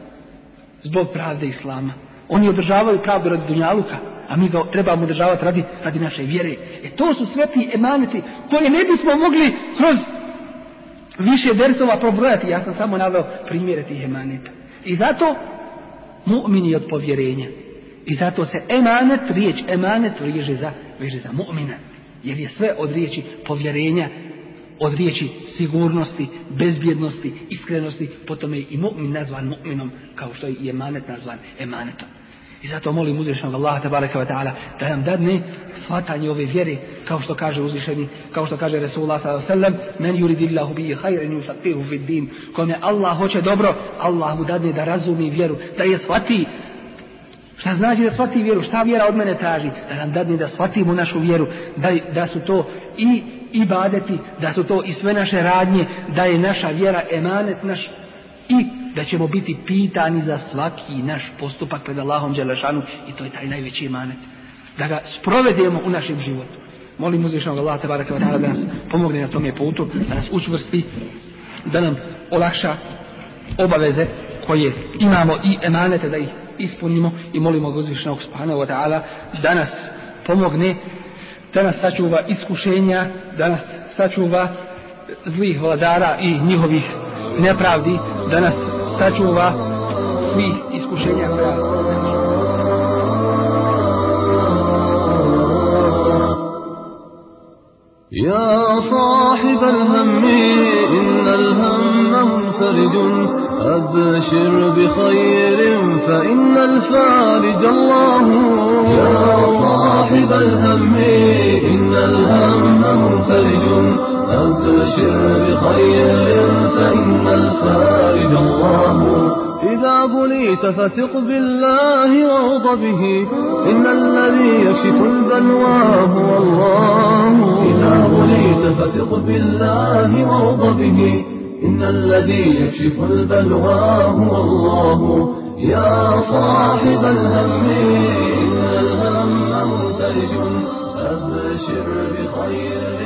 Zbog pravde islama. Oni održavaju pravdu radi dunjaluka, a mi ga trebamo održavati radi, radi naše vjere. E to su sve ti koje ne bismo mogli kroz više versova probrojati. Ja sam samo naveo primjere tih emaneta. I zato mu'mini od povjerenja. I zato se emanet, riječ emanet veže za, veže za mu'mina. Jer je sve od riječi povjerenja, od riječi sigurnosti, bezbjednosti, iskrenosti, potom je i mu'min nazvan mu'minom, kao što je i emanet nazvan emanetom. I zato molim uzvišenog Allaha tabaraka wa ta'ala da nam dadne shvatanje ove vjere kao što kaže uzvišeni, kao što kaže Resulullah sellem men yuridillahu bihi khayran yufaqihu fid din. Kome Allah hoće dobro, Allah mu dadne da razumi vjeru, da je shvati Šta znači da shvati vjeru? Šta vjera od mene traži? Da nam dadne da shvatimo našu vjeru, da, da su to i ibadeti, da su to i sve naše radnje, da je naša vjera emanet naš i da ćemo biti pitani za svaki naš postupak pred Allahom Đelešanu i to je taj najveći emanet. Da ga sprovedemo u našem životu. Molim uzvišnog Allah tabaraka wa da nas pomogne na tome putu, da nas učvrsti, da nam olakša obaveze koje imamo i emanete da ih ispunimo i molimo uzvišnog subhanahu da nas pomogne da nas sačuva iskušenja da nas sačuva zlih vladara i njihovih nepravdi da nas sačuva svih iskušenja koja يا صاحب الهم إن الهم منفرد أبشر بخير فإن الفارج الله. يا صاحب الهم إن الهم منفرج. أبشر بخير فإن الفارج الله. إذا بليت فثق بالله وارض به. إن الذي يكشف البلوى هو الله. إذا بليت فثق بالله وارض به. إن الذي يكشف البلوى هو الله. يا صاحب الهم إن الهم مترج أبشر بخير.